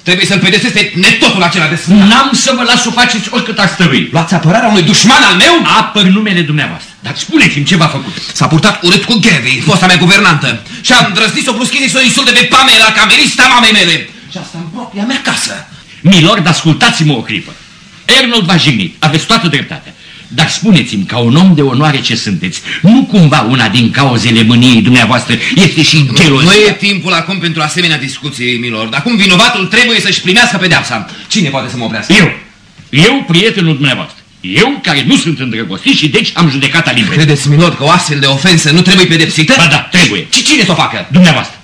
Trebuie să-l pedepsesc pe netotul acela de sfânt. N-am să vă las să o faceți oricât ar stăvâi. Luați apărarea unui dușman al meu? Apăr numele dumneavoastră. Dar spuneți-mi ce v-a făcut. S-a purtat urât cu Gavi, fosta mea guvernantă. Și am îndrăznit să o bruschini să o insulte pe Pamela, camerista mamei mele. Și asta în propria mea casă. Milord, ascultați-mă o clipă. Arnold v-a jignit, aveți toată dreptatea. Dar spuneți-mi, ca un om de onoare ce sunteți, nu cumva una din cauzele mâniei dumneavoastră este și gelozia? Nu e timpul acum pentru asemenea discuții, milord. Acum vinovatul trebuie să-și primească pedeapsa. Cine poate să mă oprească? Eu, eu, prietenul dumneavoastră. Eu, care nu sunt îndrăgostit și deci am judecata limpede. Credeți, milord, că o astfel de ofensă nu trebuie pedepsită? Ba da, trebuie. Și cine să o facă? Dumneavoastră.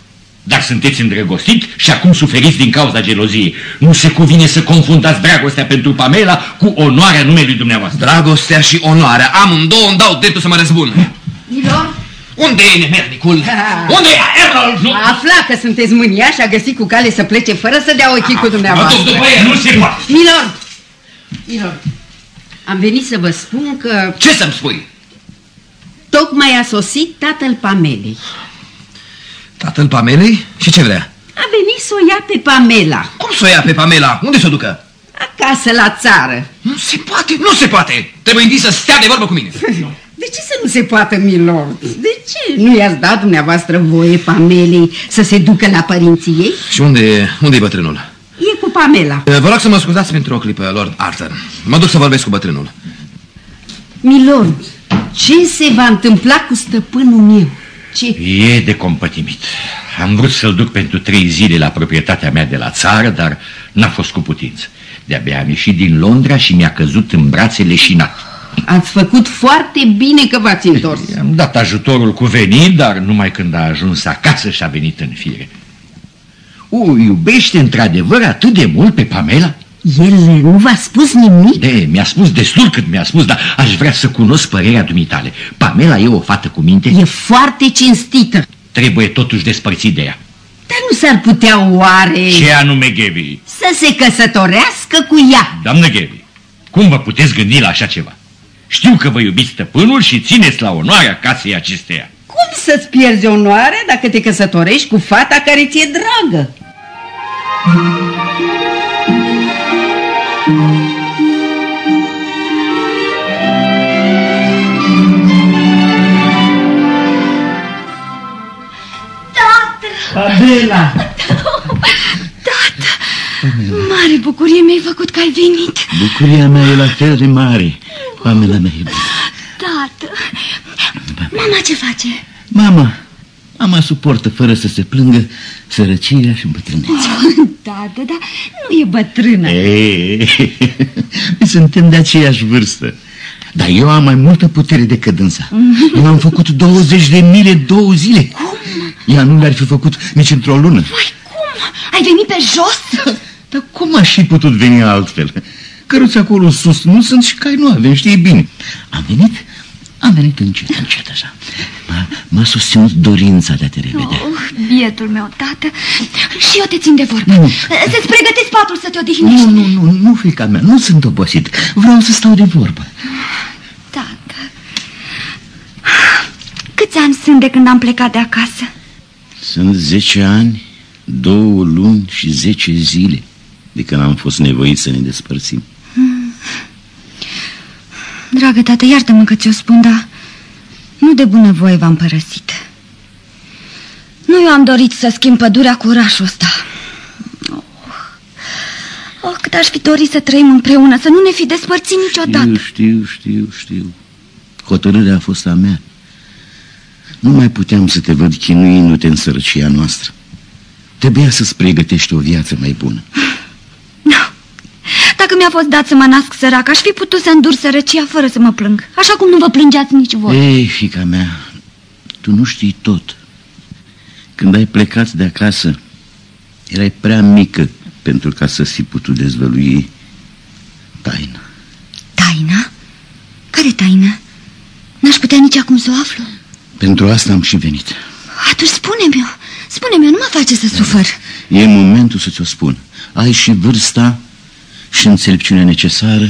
Dar sunteți îndrăgostit și acum suferiți din cauza geloziei. Nu se cuvine să confundați dragostea pentru Pamela cu onoarea numelui dumneavoastră. Dragostea și onoarea, amândouă îmi dau dreptul să mă răzbun. Milor, Unde e nemernicul? Ah. Unde e Errol? Nu. a aflat că sunteți mâniaș și a găsit cu cale să plece fără să dea ochii cu Mă duc dumneavoastră. după el, nu se poate. Milor, Milor, am venit să vă spun că Ce să-mi spui? tocmai a sosit tatăl Pamelei. Tatăl Pamelei? Și ce vrea? A venit să o ia pe Pamela, Cum să o ia pe Pamela? Unde să o ducă? acasă la țară. Nu se poate, nu se poate! Trebuie întâi să stea de vorbă cu mine. De ce să nu se poată, Milor? De ce nu i-ați dat dumneavoastră voie Pamelei să se ducă la părinții ei? Și unde e, unde e bătrânul? E cu Pamela. Vă rog să mă scuzați pentru o clipă, Lord Arthur. Mă duc să vorbesc cu bătrânul. Milor, ce se va întâmpla cu stăpânul meu? Ce? E de compătimit. Am vrut să-l duc pentru trei zile la proprietatea mea de la țară, dar n-a fost cu putință. De-abia am ieșit din Londra și mi-a căzut în brațe leșinat. Ați făcut foarte bine că v-ați întors. I-am dat ajutorul cuvenit, dar numai când a ajuns acasă și-a venit în fire. O iubește într-adevăr atât de mult pe Pamela? El nu v-a spus nimic? De, mi-a spus destul cât mi-a spus, dar aș vrea să cunosc părerea dumitale. Pamela e o fată cu minte? E foarte cinstită. Trebuie totuși despărțit de ea. Dar nu s-ar putea oare Ce anume, Ghevi? să se căsătorească cu ea? Doamnă Ghevi, cum vă puteți gândi la așa ceva? Știu că vă iubiți stăpânul și țineți la onoarea casei acesteia. Cum să-ți pierzi onoarea dacă te căsătorești cu fata care ți-e dragă? Pamela! Mare bucurie mi-ai făcut că ai venit. Bucuria mea e la fel de mare. Pamela mea iubită. Tată, mama ce face? Mama, mama suportă fără să se plângă sărăcirea și îmbătrânețea. Tată, <laughs> dar nu e bătrână. Ei, <laughs> suntem de aceeași vârstă. Dar eu am mai multă putere decât dânsa. Eu am făcut 20 de mile două zile. Cum? Ea nu le-ar fi făcut nici într-o lună. Păi cum? Ai venit pe jos? <laughs> Dar cum aș fi putut veni altfel? Căruți acolo sus nu sunt și cai nu avem, știi bine. Am venit, am venit încet, încet așa. M-a- M-a susținut dorința de a te revedea. Oh, bietul meu, tată. Și eu te țin de vorbă. Nu. Să-ți pregătesc patul să te odihnești. Nu, nu, nu, nu, fica mea, nu sunt obosit. Vreau să stau de vorbă. Tată. Câți ani sunt de când am plecat de acasă? Sunt 10 ani, două luni și 10 zile de când am fost nevoit să ne despărțim. Dragă tată, iartă-mă că ți-o spun, dar nu de bunăvoie v-am părăsit. Nu eu am dorit să schimb pădurea cu orașul ăsta. Oh, oh cât aș fi dorit să trăim împreună, să nu ne fi despărțit niciodată. Știu, știu, știu, știu. Hotărârea a fost a mea. Nu mai puteam să te văd chinuindu-te în sărăcia noastră. Trebuia să-ți pregătești o viață mai bună. Nu. Dacă mi-a fost dat să mă nasc sărac, aș fi putut să îndur sărăcia fără să mă plâng. Așa cum nu vă plângeați nici voi. Ei, fica mea, tu nu știi tot. Când ai plecat de acasă, erai prea mică pentru ca să fi putut dezvălui taina. Taina? Care taină? N-aș putea nici acum să o aflu. Pentru asta am și venit. Atunci spune-mi-o. Spune-mi-o, nu mă face să sufăr. E momentul să ți-o spun. Ai și vârsta și înțelepciunea necesară,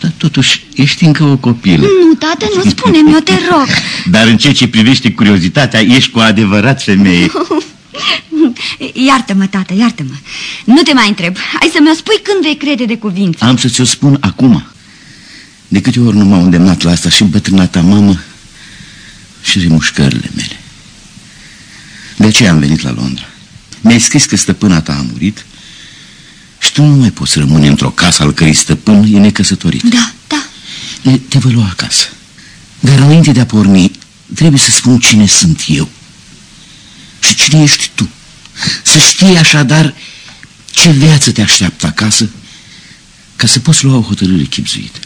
dar totuși ești încă o copilă. Nu, tată, nu spune-mi-o, te rog. <laughs> Dar în ceea ce privește curiozitatea, ești cu adevărat femeie. <laughs> Iartă-mă, tată, iartă-mă. Nu te mai întreb. Hai să mi-o spui când vei crede de cuvință. Am să ți-o spun acum. De câte ori nu m-au îndemnat la asta și bătrâna ta mamă și remușcările mele. De aceea am venit la Londra. Mi-ai scris că stăpâna ta a murit și tu nu mai poți rămâne într-o casă al cărei stăpân e necăsătorit. Da, da. E, Te voi lua acasă. Dar înainte de a porni, trebuie să spun cine sunt eu. Și cine ești tu. Să știi așadar ce viață te așteaptă acasă ca să poți lua o hotărâre chipzuită.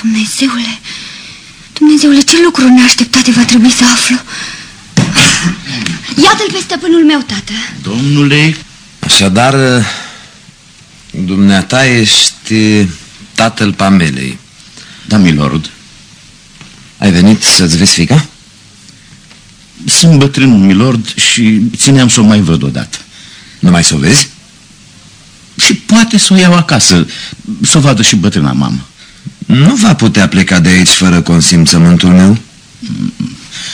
Dumnezeule, Dumnezeule, ce lucruri neașteptate va trebui să aflu. Iată-l pe stăpânul meu, tată. Domnule, Așadar, dumneata ești tatăl Pamelei. da, milord, Ai venit să-ți vezi fica? sunt bătrân, milord, și țineam să o mai văd odată. Nu mai să o vezi? Și poate să o iau acasă, să o vadă și bătrâna mamă. Nu va putea pleca de aici fără consimțământul meu?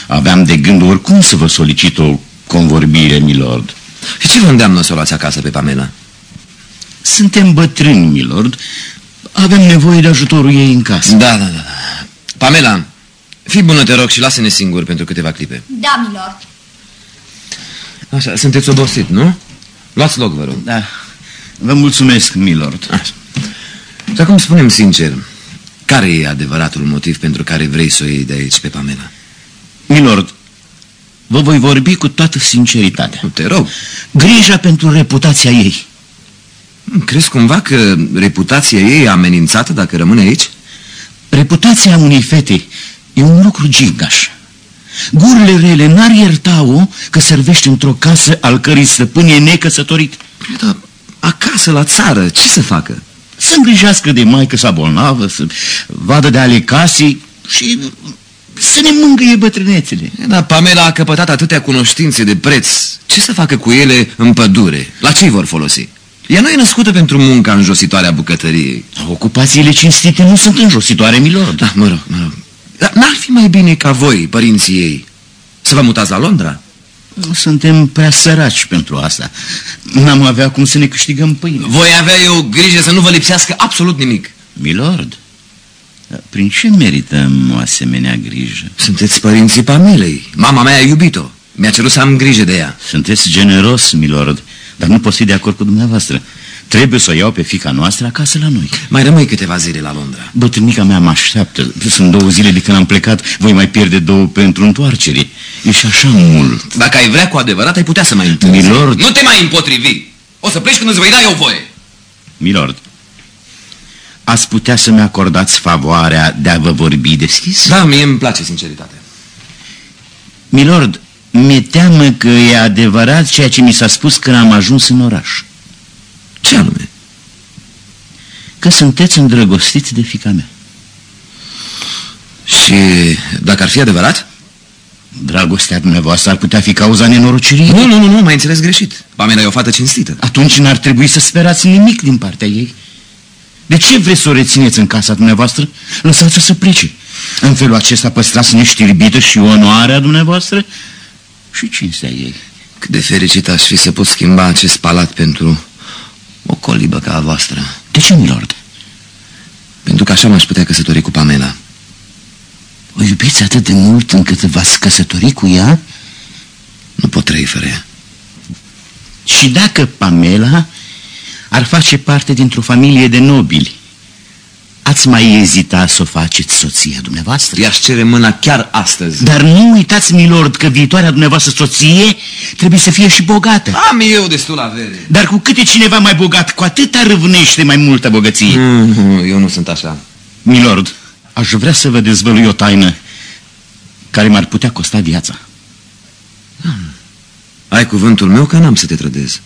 Aveam de gând oricum să vă solicit o convorbire, milord. Și ce vă îndeamnă să o luați acasă pe Pamela? Suntem bătrâni, milord. Avem nevoie de ajutorul ei în casă. Da, da, da. Pamela, fii bună, te rog, și lasă-ne singuri pentru câteva clipe. Da, milord. Așa, sunteți obosit, nu? Luați loc, vă rog. Da. Vă mulțumesc, milord. Așa. Și acum spunem sincer, care e adevăratul motiv pentru care vrei să o iei de aici pe Pamela? Milord, vă voi vorbi cu toată sinceritatea. Nu te rog. Grija pentru reputația ei. Crezi cumva că reputația ei e amenințată dacă rămâne aici? Reputația unei fete e un lucru gingaș. Gurile rele n-ar ierta-o că servește într-o casă al cărei stăpân e necăsătorit. Dar acasă, la țară, ce să facă? Să îngrijească de maică sa bolnavă, să vadă de ale casei și să ne mângâie bătrânețele. Dar Pamela a căpătat atâtea cunoștințe de preț. Ce să facă cu ele în pădure? La ce vor folosi? Ea nu e născută pentru munca înjositoare a bucătăriei. Ocupațiile cinstite nu sunt înjositoare, milord. Da, mă rog, mă rog. Dar n-ar fi mai bine ca voi, părinții ei, să vă mutați la Londra? Suntem prea săraci pentru asta. N-am avea cum să ne câștigăm pâine. Voi avea eu grijă să nu vă lipsească absolut nimic. Milord, dar prin ce merităm o asemenea grijă? Sunteți părinții Pamelei. Mama mea a iubit-o. Mi-a cerut să am grijă de ea. Sunteți generos, milord, dar nu pot fi de acord cu dumneavoastră. Trebuie să o iau pe fica noastră acasă la noi. Mai rămâi câteva zile la Londra. Bătrânica mea mă așteaptă. Sunt două zile de când am plecat. Voi mai pierde două pentru întoarcere. E și așa mult. Dacă ai vrea cu adevărat, ai putea să mai întâlni. Milord. Nu te mai împotrivi. O să pleci când îți voi da eu voie. Milord, ați putea să-mi acordați favoarea de a vă vorbi deschis? Da, mie îmi place sinceritatea. Milord, mi-e teamă că e adevărat ceea ce mi s-a spus când am ajuns în oraș. Ce anume? Că sunteți îndrăgostiți de fica mea. Și dacă ar fi adevărat? Dragostea dumneavoastră ar putea fi cauza nenorocirii? Nu, nu, nu, nu, m-ai înțeles greșit. Pamela e o fată cinstită. Atunci n-ar trebui să sperați nimic din partea ei. De ce vreți să o rețineți în casa dumneavoastră? Lăsați-o să plece. În felul acesta păstrați neștirbită și onoarea dumneavoastră și cinstea ei. Cât de fericit aș fi să pot schimba acest palat pentru o colibă ca a voastră. De ce, milord? Pentru că așa m-aș putea căsători cu Pamela. O iubiți atât de mult încât v-ați căsători cu ea? Nu pot trăi fără ea. Și dacă Pamela ar face parte dintr-o familie de nobili, ați mai ezita să o faceți soția dumneavoastră? I-aș cere mâna chiar astăzi. Dar nu uitați, milord, că viitoarea dumneavoastră soție trebuie să fie și bogată. Am eu destul avere. Dar cu cât e cineva mai bogat, cu atât râvnește mai multă bogăție. Mm, eu nu sunt așa. Milord, aș vrea să vă dezvălui o taină care m-ar putea costa viața. Ai cuvântul meu că n-am să te trădez.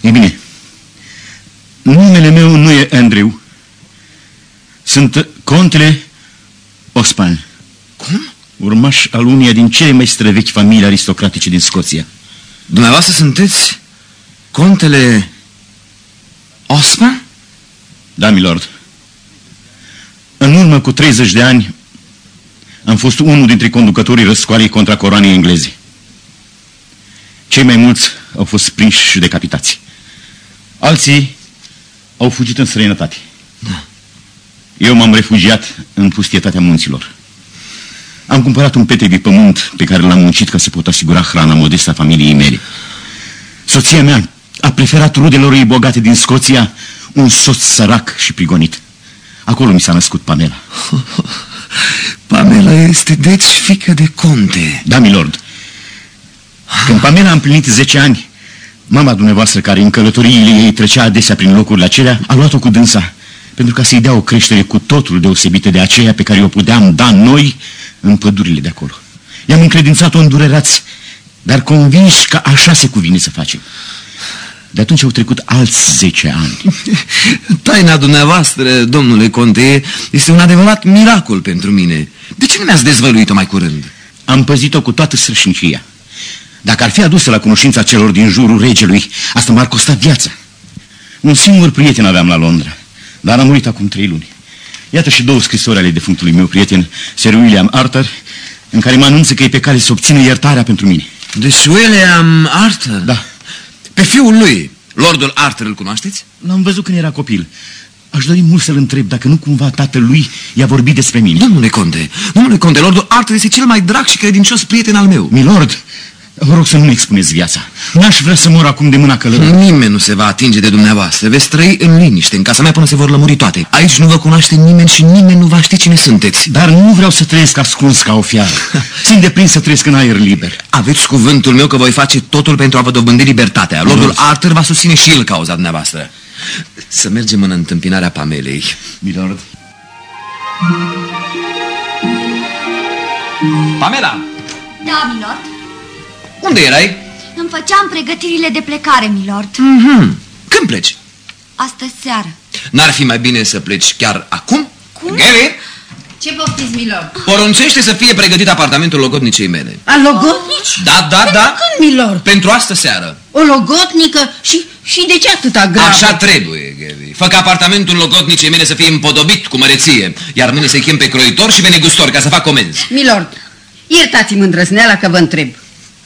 E bine, numele meu nu e Andrew. Sunt contele Ospan. Cum? Urmaș al uneia din cele mai străvechi familii aristocratice din Scoția. Dumneavoastră sunteți contele Osman? Da, milord. În urmă cu 30 de ani am fost unul dintre conducătorii răscoalei contra coroanei engleze. Cei mai mulți au fost prinși și decapitați. Alții au fugit în străinătate. Da. Eu m-am refugiat în pustietatea munților. Am cumpărat un pete de pământ pe care l-am muncit ca să pot asigura hrana modestă a familiei mele. Soția mea a preferat rudelor ei bogate din Scoția un soț sărac și prigonit. Acolo mi s-a născut Pamela. <laughs> Pamela este deci fică de conte. Da, milord. Când Pamela a împlinit 10 ani, mama dumneavoastră, care în călătoriile ei trecea adesea prin locurile acelea, a luat-o cu dânsa, pentru ca să-i dea o creștere cu totul deosebită de aceea pe care o puteam da noi în pădurile de acolo. I-am încredințat-o îndurerați dar convinși că așa se cuvine să facem. De atunci au trecut alți 10 ani. <laughs> Taina dumneavoastră, domnule Conte, este un adevărat miracol pentru mine. De ce nu mi-ați dezvăluit-o mai curând? Am păzit-o cu toată srășnicia. Dacă ar fi adusă la cunoștința celor din jurul regelui, asta m-ar costa viața. Un singur prieten aveam la Londra, dar a murit acum trei luni. Iată și două scrisori ale defunctului meu prieten, Sir William Arthur, în care mă anunță că e pe cale să obțină iertarea pentru mine. Deci William Arthur? Da. Pe fiul lui, Lordul Arthur, îl cunoașteți? L-am văzut când era copil. Aș dori mult să-l întreb dacă nu cumva tatălui i-a vorbit despre mine. Domnule Conte, domnule Conte, Lordul Arthur este cel mai drag și credincios prieten al meu. Milord, vă rog să nu-mi expuneți viața. N-aș vrea să mor acum de mâna călărului. Nimeni nu se va atinge de dumneavoastră. Veți trăi în liniște, în casa mea până se vor lămuri toate. Aici nu vă cunoaște nimeni și nimeni nu va ști cine sunteți. Dar nu vreau să trăiesc ascuns ca o fiară. <laughs> Sunt deprins să trăiesc în aer liber. Aveți cuvântul meu că voi face totul pentru a vă dobândi libertatea. Lordul Arthur va susține și el cauza dumneavoastră. Să mergem în întâmpinarea Pamelei. Milord. Pamela, Da, milord. Unde erai? Îmi făceam pregătirile de plecare, milord. Mhm. Când pleci? Astă seară. N-ar fi mai bine să pleci chiar acum? Cum? Gary, Ce poftiți, milord? poruncește să fie pregătit apartamentul logodnicei mele. A logotnici? Da, da, da. Când, milord? Pentru astă seară. O logotnică? Și, și de ce atâta grav? Așa trebuie, Gary. Fă ca apartamentul logodnicei mele să fie împodobit cu măreție, iar mâine să-i chem pe croitor și pe negustor ca să fac comenzi. Milord, iertați-mi îndrăzneala că vă întreb.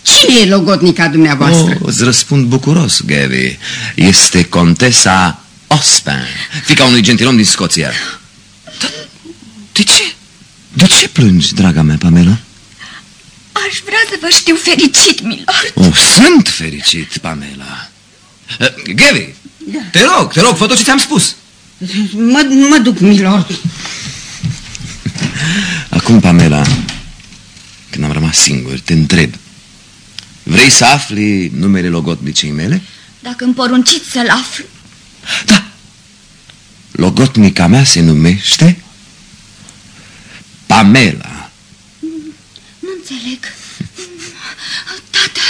Cine e logotnica dumneavoastră? Oh, îți răspund bucuros, Gary. Este contesa Ospen, fica unui gentilom din Scoția. Dar de ce? De ce plângi, draga mea, Pamela? Aș vrea să vă știu fericit, milord. Oh, sunt fericit, Pamela. Uh, Gary, Da. te rog, te rog, fă tot ce ți-am spus. Mă, mă duc, milord. Acum, Pamela, când am rămas singur, te întreb. Vrei să afli numele logotnicei mele? Dacă îmi porunciți să-l aflu. Da. Logotnica mea se numește Pamela. Nu înțeleg. Tată,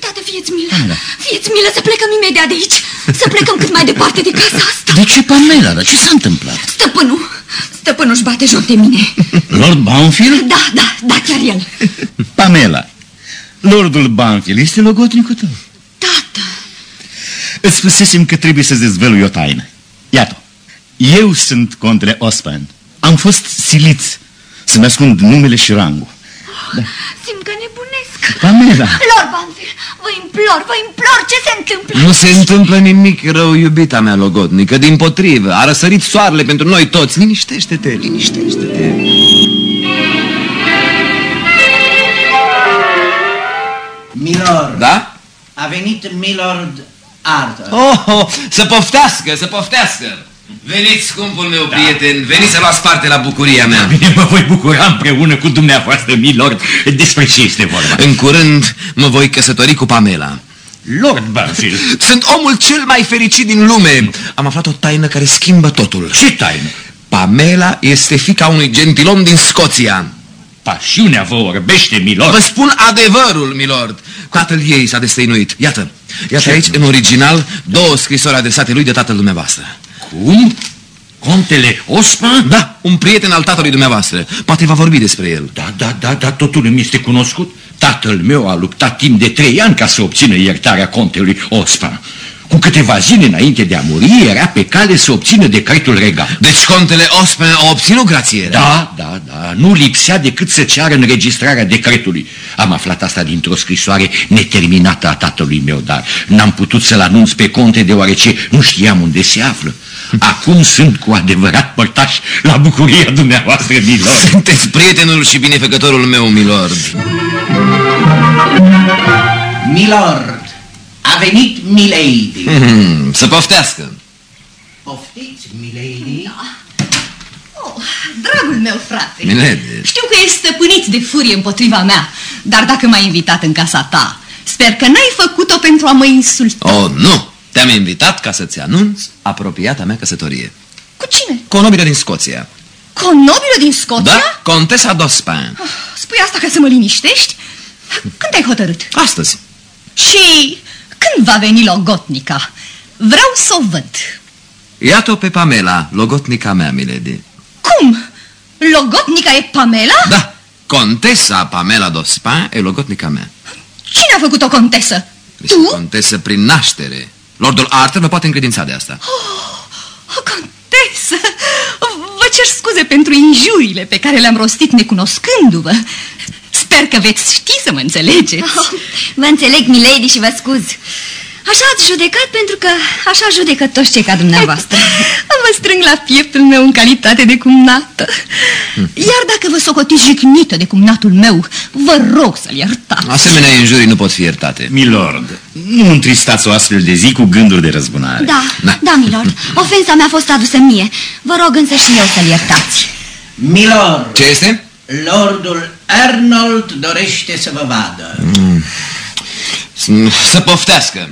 tată, fieți milă. Fieți milă să plecăm imediat de aici. Să plecăm cât mai departe de casa asta. De ce, Pamela? Dar ce s-a întâmplat? Stăpânul, stăpânul își bate joc de mine. Lord Banfield? Da, da, da, chiar el. Pamela, Lordul Banfield este logotnicul tău. Tată, Îți spusesem că trebuie să-ți dezvălui o taină. Iată, eu sunt contele Ospan. Am fost silit să-mi ascund numele și rangul. simt că nebunesc. Pamela, Lord Banfield, vă implor, vă implor, ce se întâmplă? Nu se întâmplă nimic rău, iubita mea logotnică, din potrivă. A răsărit soarele pentru noi toți. Liniștește-te, liniștește-te. Milord, Da? a venit Milord Arthur. Oh, oh, să poftească, să poftească. Veniți, scumpul meu da. prieten, veniți să luați parte la bucuria mea. Bine, mă voi bucura împreună cu dumneavoastră, milord. Despre ce este vorba? În curând mă voi căsători cu Pamela. Lord Banfield, Sunt omul cel mai fericit din lume. Am aflat o taină care schimbă totul. ce taină? Pamela este fica unui gentilom din Scoția. Pasiunea vă orbește, milord. Vă spun adevărul, milord. Tatăl ei s-a destăinuit. Iată, iată Ce? aici, în original, două scrisori adresate lui de tatăl dumneavoastră. Cum? Contele Osman? Da, un prieten al tatălui dumneavoastră. Poate va vorbi despre el. Da, da, da, da, totul îmi este cunoscut. Tatăl meu a luptat timp de trei ani ca să obțină iertarea contelui Osman. Cu câteva zile înainte de a muri, era pe cale să obțină decretul regal. Deci contele Ospen a obținut grație. Da, da, da, nu lipsea decât să ceară înregistrarea decretului. Am aflat asta dintr-o scrisoare neterminată a tatălui meu, dar n-am putut să-l anunț pe conte deoarece nu știam unde se află. Acum sunt cu adevărat părtaș la bucuria dumneavoastră, milord. Sunteți prietenul și binefăcătorul meu, milord. Milord, a venit Milady. Hmm, să poftească. Poftiți, Milady? Oh, dragul meu frate, Milady. știu că ești stăpânit de furie împotriva mea, dar dacă m-ai invitat în casa ta, sper că n-ai făcut-o pentru a mă insulta. Oh, nu! Te-am invitat ca să-ți anunț apropiata mea căsătorie. Cu cine? Cu o nobilă din Scoția. Cu o nobilă din Scoția? Da? Contesa Dospin. Spui asta ca să mă liniștești? Când ai hotărât? Astăzi. Și când va veni logotnica? Vreau să o văd. Iată-o pe Pamela, logotnica mea, milady. Cum? Logotnica e Pamela? Da, contesa Pamela Dospin e logotnica mea. Cine a făcut o contesă? Este Tu? contesă prin naștere. Lordul Arthur vă poate încredința de asta. O contesă! Vă cer scuze pentru injurile pe care le-am rostit necunoscându-vă. Sper că veți ști să mă înțelegeți. Oh, vă înțeleg, milady, și vă scuz. Așa ați judecat pentru că așa judecă toți cei ca dumneavoastră. <laughs> Vă strâng la pieptul meu în calitate de cumnată. Iar dacă vă socotiți jignită de cumnatul meu, vă rog să-l iertați. Asemenea injurii nu pot fi iertate. Milord, nu întristați o astfel de zi cu gânduri de răzbunare. Da, Da. da, milord. Ofensa mea a fost adusă mie. Vă rog însă și eu să-l iertați. Milord, Ce este? Lordul Arnold dorește să vă vadă. S- Să poftească.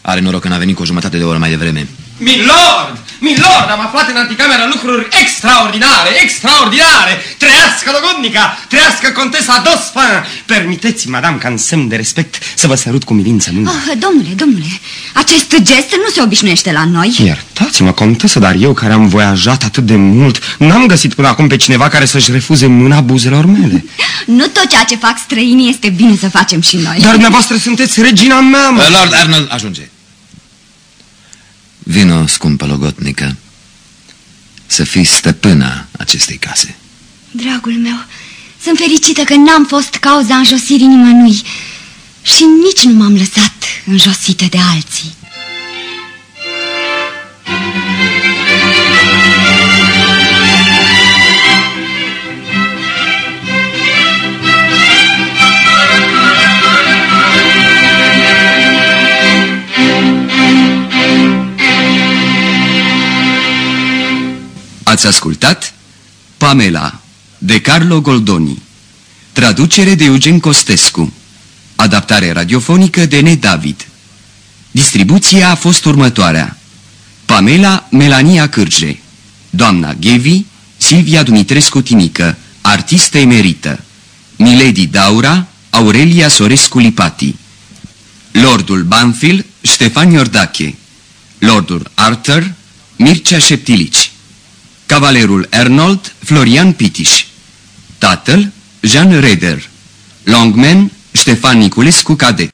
Are noroc că n-a venit cu o jumătate de oră mai devreme. Milord! Milord! Am aflat în anticameră lucruri extraordinare, extraordinare! Trăiască logodnica! Trăiască contesa Dospin! Permiteți, madame, ca în semn de respect să vă sărut cu milință mâna. Oh, domnule, domnule, acest gest nu se obișnuiește la noi. Iertați-mă, contesă, dar eu care am voiajat atât de mult, n-am găsit până acum pe cineva care să-și refuze mâna buzelor mele. <laughs> Nu tot ceea ce fac străinii este bine să facem și noi. Dar dumneavoastră sunteți regina mea, mă. Lord Arnold, ajunge. Vino, scumpă logotnică, să fii stăpâna acestei case. Dragul meu, sunt fericită că n-am fost cauza înjosirii nimănui și nici nu m-am lăsat înjosită de alții. Ați ascultat Pamela de Carlo Goldoni. Traducere de Eugen Costescu. Adaptare radiofonică de Ne David. Distribuția a fost următoarea. Pamela Melania Cârge Doamna Ghevi Silvia Dumitrescu Timică Artistă emerită. Milady Daura Aurelia Sorescu Lipati. Lordul Banfield Ștefan Iordache. Lordul Arthur Mircea Șeptilici Cavalerul Arnold Florian Pitiș. Tatăl Jean Reder. Longman Ștefan Niculescu Cadet